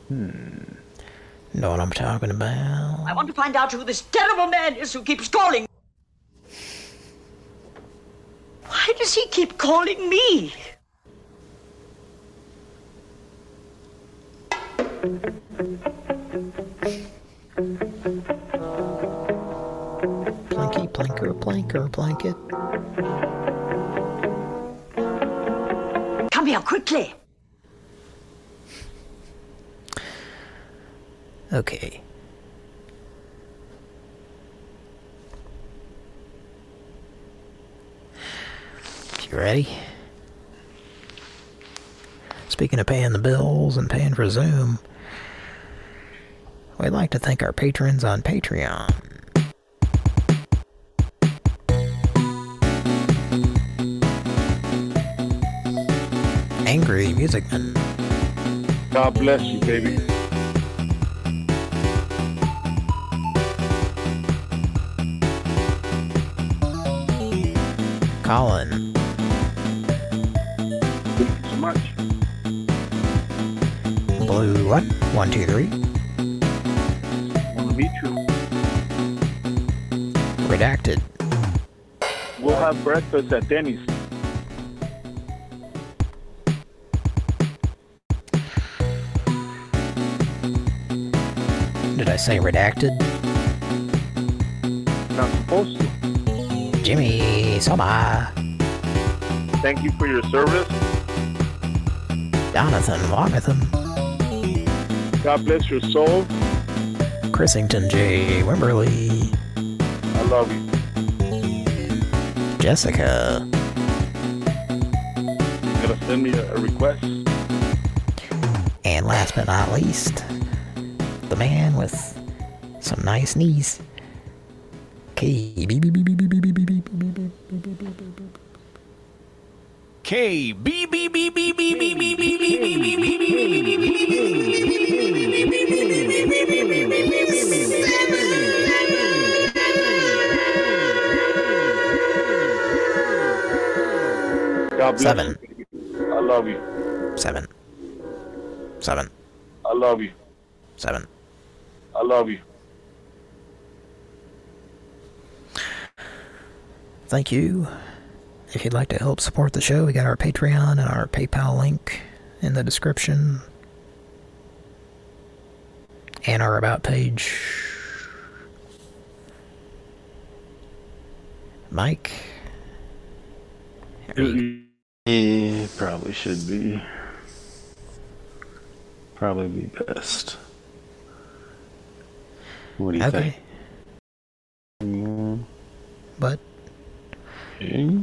Hmm. Know what I'm talking about? I want to find out who this terrible man is who keeps calling. Why does he keep calling me? Planky, planker, planker, blanket. Come here quickly. Okay. You ready? Speaking of paying the bills and paying for Zoom, we'd like to thank our patrons on Patreon. Angry Music God bless you, baby. Colin, Thank you so much. Blue, what? One, two, three. Want to meet you? Redacted. We'll have breakfast at Denny's. Did I say redacted? Not supposed to. Jimmy Soma. Thank you for your service. Jonathan Longathan. God bless your soul. Chrisington J. Wimberly. I love you. Jessica. You gonna send me a, a request? And last but not least, the man with some nice knees. K. beep, beep, beep, beep, beep, beep, beep, beep, beep, beep, beep, beep, beep, beep, beep. K B B B B B B B B B B B B God bless Seven. I love you. Seven. Seven. I love you. Seven. I love you. Thank you. If you'd like to help support the show, we got our Patreon and our PayPal link in the description. And our About page. Mike? Yeah, probably should be. Probably be best. What do you Okay. think? But Okay.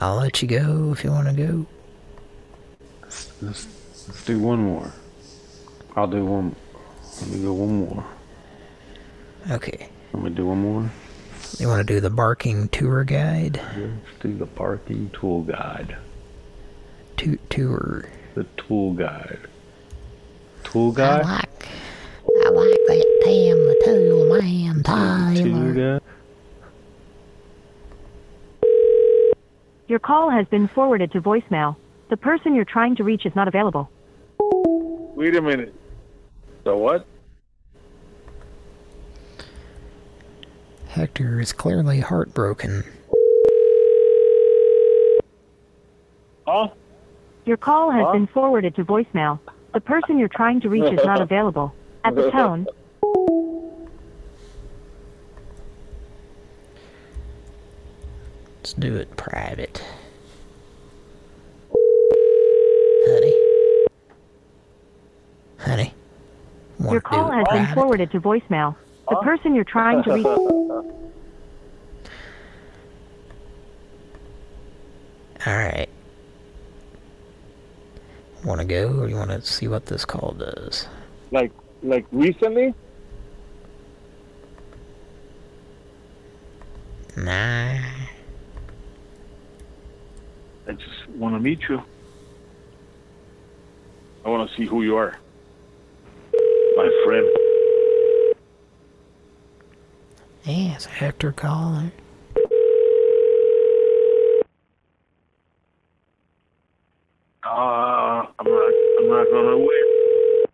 I'll let you go if you want to go. Let's, let's, let's do one more. I'll do one. Let me go one more. Okay. Let me do one more. You want to do the barking tour guide? Let's do the barking tool guide. To tour. The tool guide. Tool guide? I like, I like that Tam the Tool Man Tool Tyler. Your call has been forwarded to voicemail. The person you're trying to reach is not available. Wait a minute. So what? Hector is clearly heartbroken. Huh? Your call has Huh? been forwarded to voicemail. The person you're trying to reach is not available. At the tone, do it private. Honey. Honey. your Want to do call it has been forwarded to voicemail. The person you're trying to reach. Alright. Want to go or you want to see what this call does? like, like recently? Nah. I just want to meet you. I want to see who you are. My friend. Yeah, it's Hector calling. Uh, I'm not, I'm not gonna wait.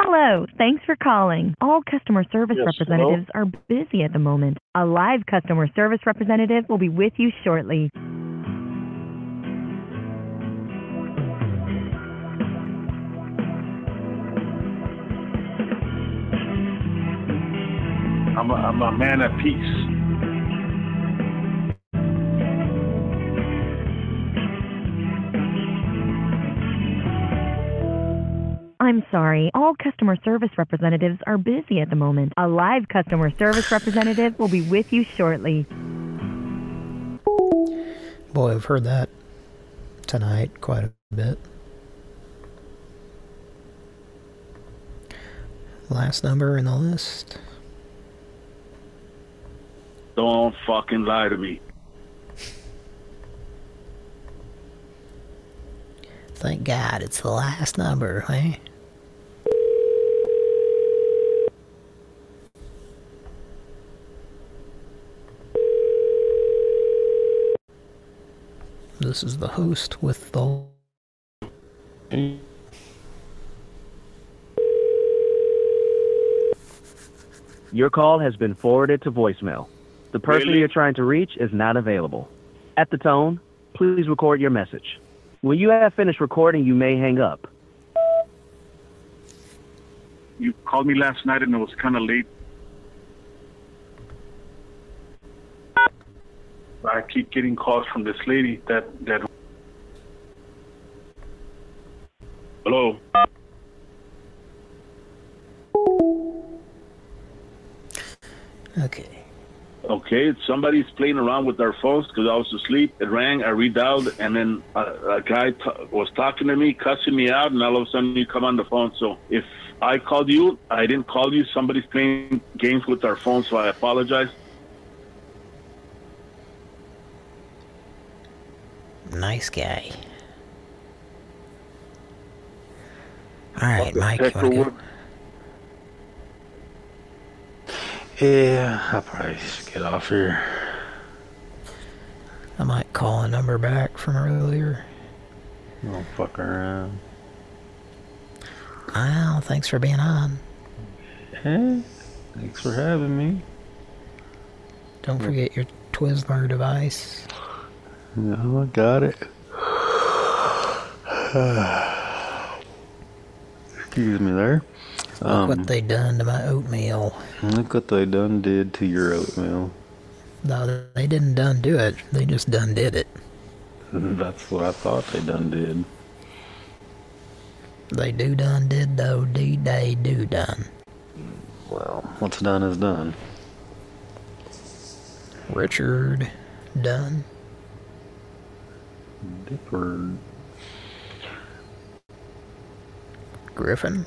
Hello, thanks for calling. All customer service Yes, representatives are busy at the moment. A live customer service representative will be with you shortly. I'm a, I'm a man at peace. I'm sorry, all customer service representatives are busy at the moment. A live customer service representative will be with you shortly. Boy, I've heard that tonight quite a bit. Last number in the list. Don't fucking lie to me. Thank God it's the last number, eh? This is the host with the... Your call has been forwarded to voicemail. The person Really? you're trying to reach is not available. At the tone, please record your message. When you have finished recording, you may hang up. you called me last night and it was kind of late. I keep getting calls from this lady that that. Hello. Okay. Okay, somebody's playing around with our phones because I was asleep. It rang, I redialed, and then a, a guy t- was talking to me, cussing me out, and all of a sudden you come on the phone. So if I called you, I didn't call you. Somebody's playing games with our phone, so I apologize. Nice guy. All right, Mike. You wanna go? Yeah, I'll probably should get off here. I might call a number back from earlier. Don't fuck around. Wow, thanks for being on. Hey, thanks for having me. Don't forget your Twizzler device. No, I got it. Excuse me there. Look Um, what they done to my oatmeal. look what they done did to your oatmeal. No, they didn't done do it. They just done did it. That's what I thought they done did. They do done did though. Do they do done. Well, what's done is done. Richard Dunn. Dickford. Griffin.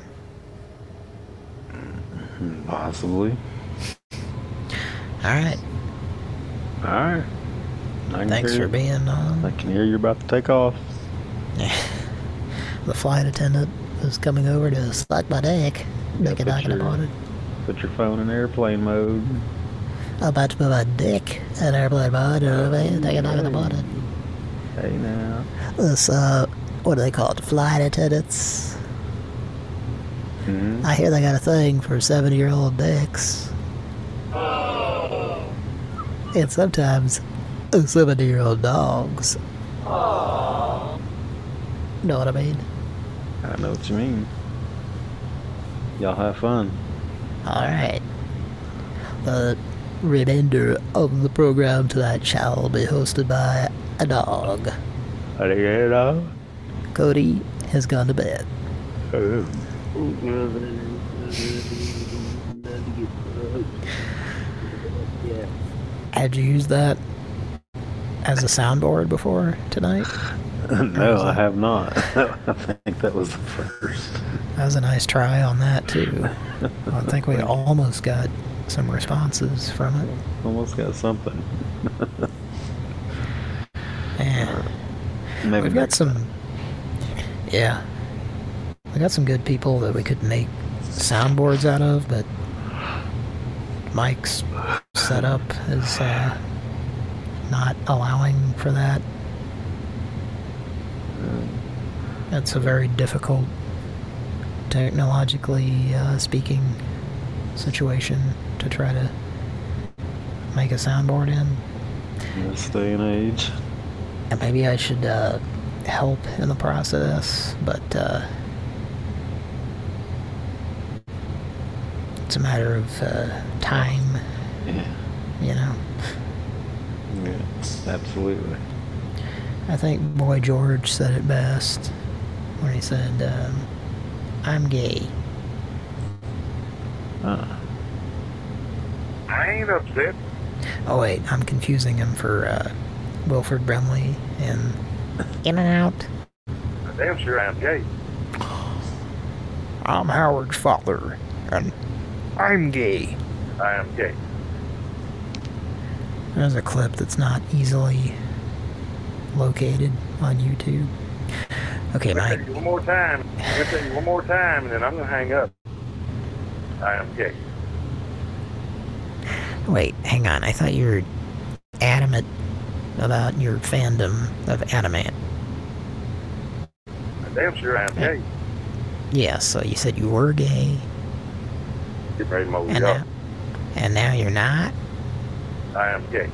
Possibly. Alright. Alright. Thanks for being on. I can hear you're about to take off. The flight attendant is coming over to suck my dick. Dick a put knocking your- about it. Put your phone in airplane mode. I'm about to put my dick in airplane mode. You know what I mean? Dick a it. Hey now. This, uh, what do they call it? Flight attendants. Mm-hmm. I hear they got a thing for 70 year old dicks. And sometimes 70 year old dogs. Know what I mean? I know what you mean. Y'all have fun. Alright. The remainder of the program tonight shall be hosted by a dog. Cody has gone to bed. Oh. Had you used that as a soundboard before tonight? no, I have not. I think that was the first. That was a nice try on that too. I think we almost got some responses from it. Almost got something. Yeah. Maybe We've got some. Yeah. We got some good people that we could make soundboards out of, but Mike's setup is uh, not allowing for that. That's a very difficult, technologically uh, speaking, situation to try to make a soundboard in. in this day and age. And maybe I should uh, help in the process, but uh, it's a matter of uh, time, Yeah. you know. Yeah, absolutely. I think Boy George said it best when he said, um, I'm gay. Uh, I ain't upset. Oh, wait, I'm confusing him for uh, Wilford Brimley in In and Out. I damn sure I'm gay. I'm Howard's father, and I'm gay. I am gay. There's a clip that's not easily located on YouTube. Okay, Mike. one more time. I'm gonna tell you one more time, and then I'm gonna hang up. I am gay. Wait, hang on. I thought you were adamant about your fandom of Adam Ant. I damn sure I am gay. Yeah, so you said you were gay, Get ready to and now, and now you're not? I am gay.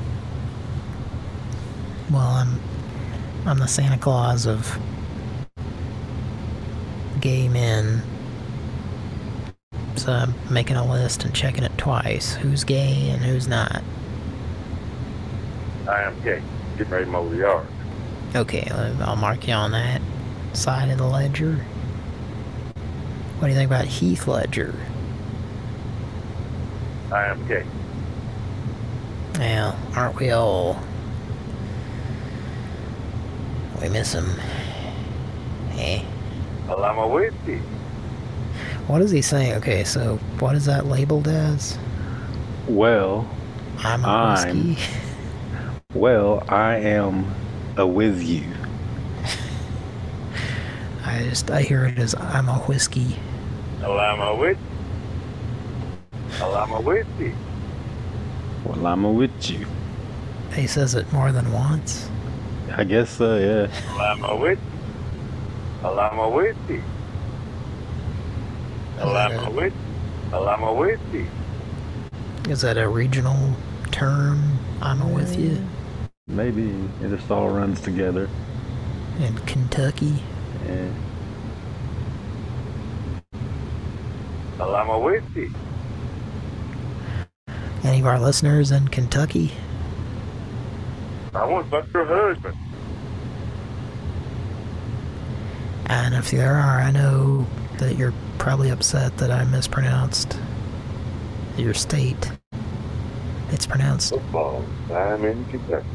Well, I'm, I'm the Santa Claus of gay men was uh, making a list and checking it twice. Who's gay and who's not. I am gay. Getting ready to mow the yard. Okay, I'll mark you on that side of the ledger. What do you think about Heath Ledger? I am gay. Yeah, aren't we all? We miss him. Eh? Well, I'm a whiskey. What is he saying? Okay, so what is that labeled as? Well, I'm a I'm, whiskey. well, I am a with you. I just, I hear it as I'm a whiskey. Well, I'm a whiskey. Well, I'm a whiskey. Well, I'm a with you. He says it more than once. I guess so, yeah. Well, I'm a whiskey. Well, I'm a whiskey. Well, I'm a whiskey. Well, I'm a whiskey. Is that a regional term? I'm a with you. Maybe it just all runs together. In Kentucky. Yeah. Well, I'm a whiskey. Any of our listeners in Kentucky? I want to fuck your husband. And if there are, I know that you're probably upset that I mispronounced your state. It's pronounced, Football. I'm in Kentucky.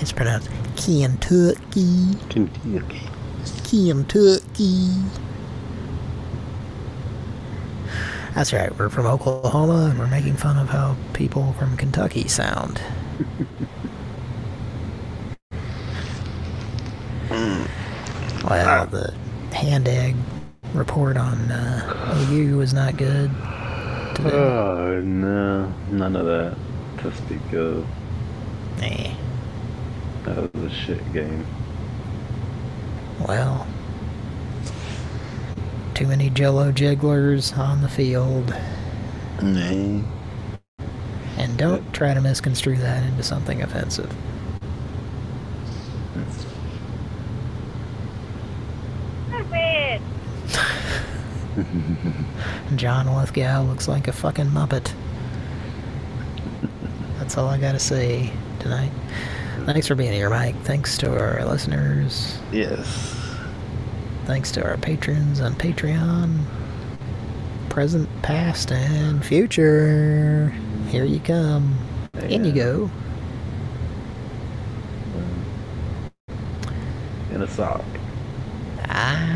it's pronounced Kentucky. Kentucky. Kentucky. That's right, we're from Oklahoma and we're making fun of how people from Kentucky sound. Hmm. well, the hand egg report on uh, OU was not good. today. Oh, no. None of that to speak of. Nah. That was a shit game. Well, too many jello jigglers on the field. Nah. And don't try to misconstrue that into something offensive. John Lithgow looks like a fucking muppet. That's all I gotta say tonight. Thanks for being here, Mike. Thanks to our listeners. Yes. Thanks to our patrons on Patreon. Present, past, and future. Here you come. In you go. In a sock. Ah.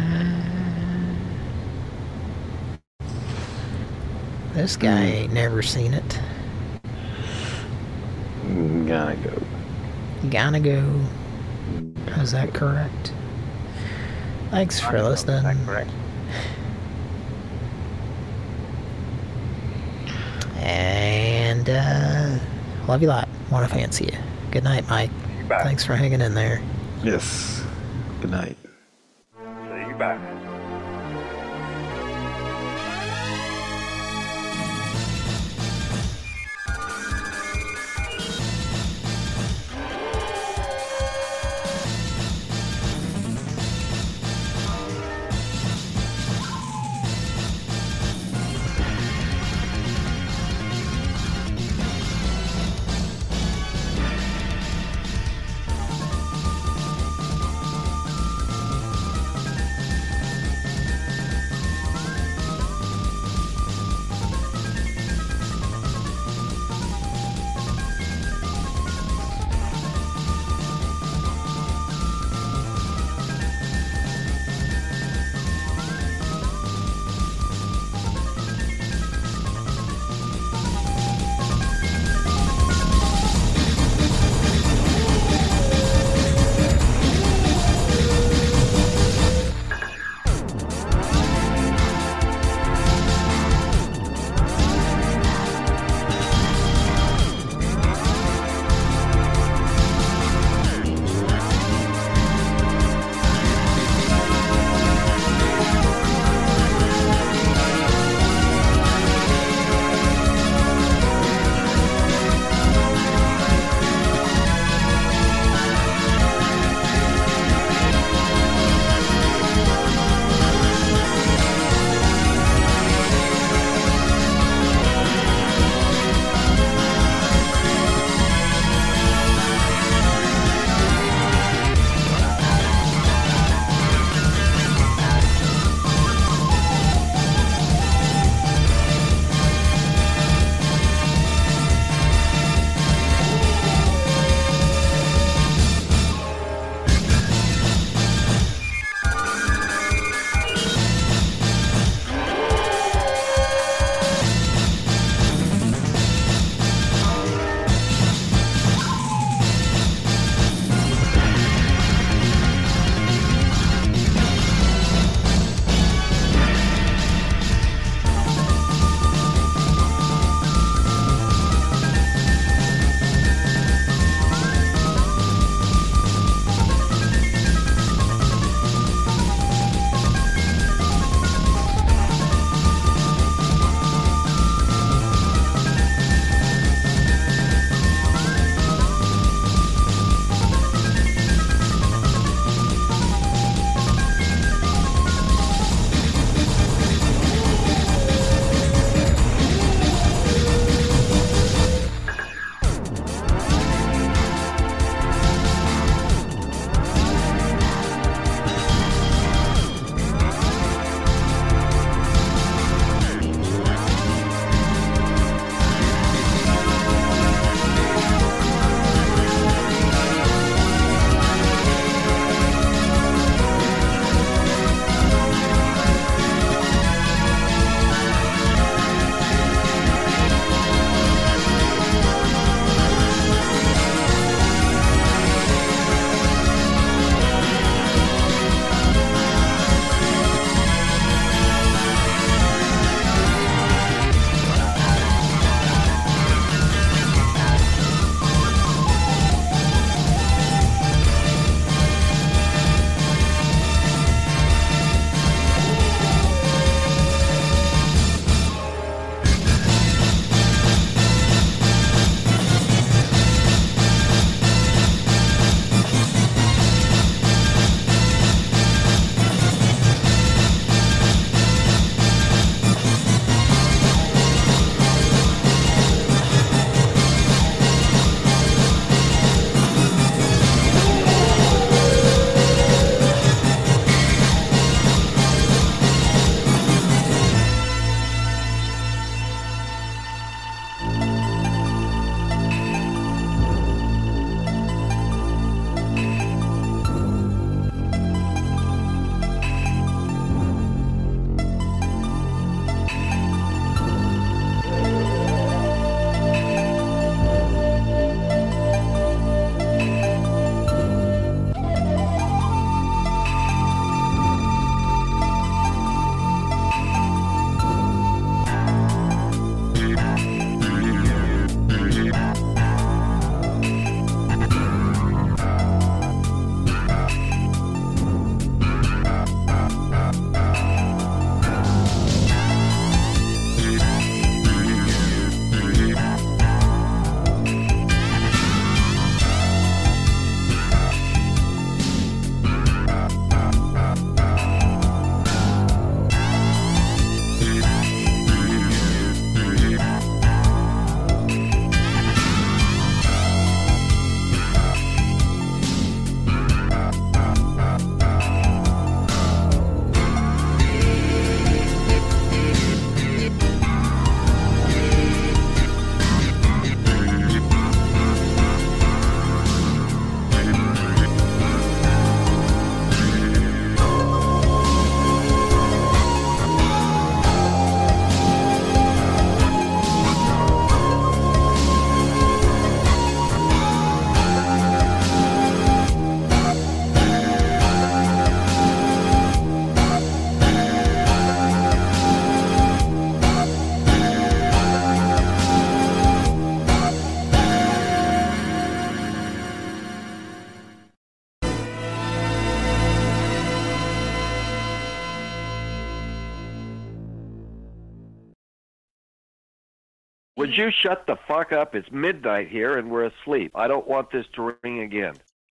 This guy ain't never seen it. Gotta go. Gonna go. Is that correct? Thanks for listening. correct And, uh, love you a lot. Wanna fancy you. Good night, Mike. Bye. Thanks for hanging in there. Yes. Good night. See you back. Would you shut the fuck up? It's midnight here and we're asleep. I don't want this to ring again.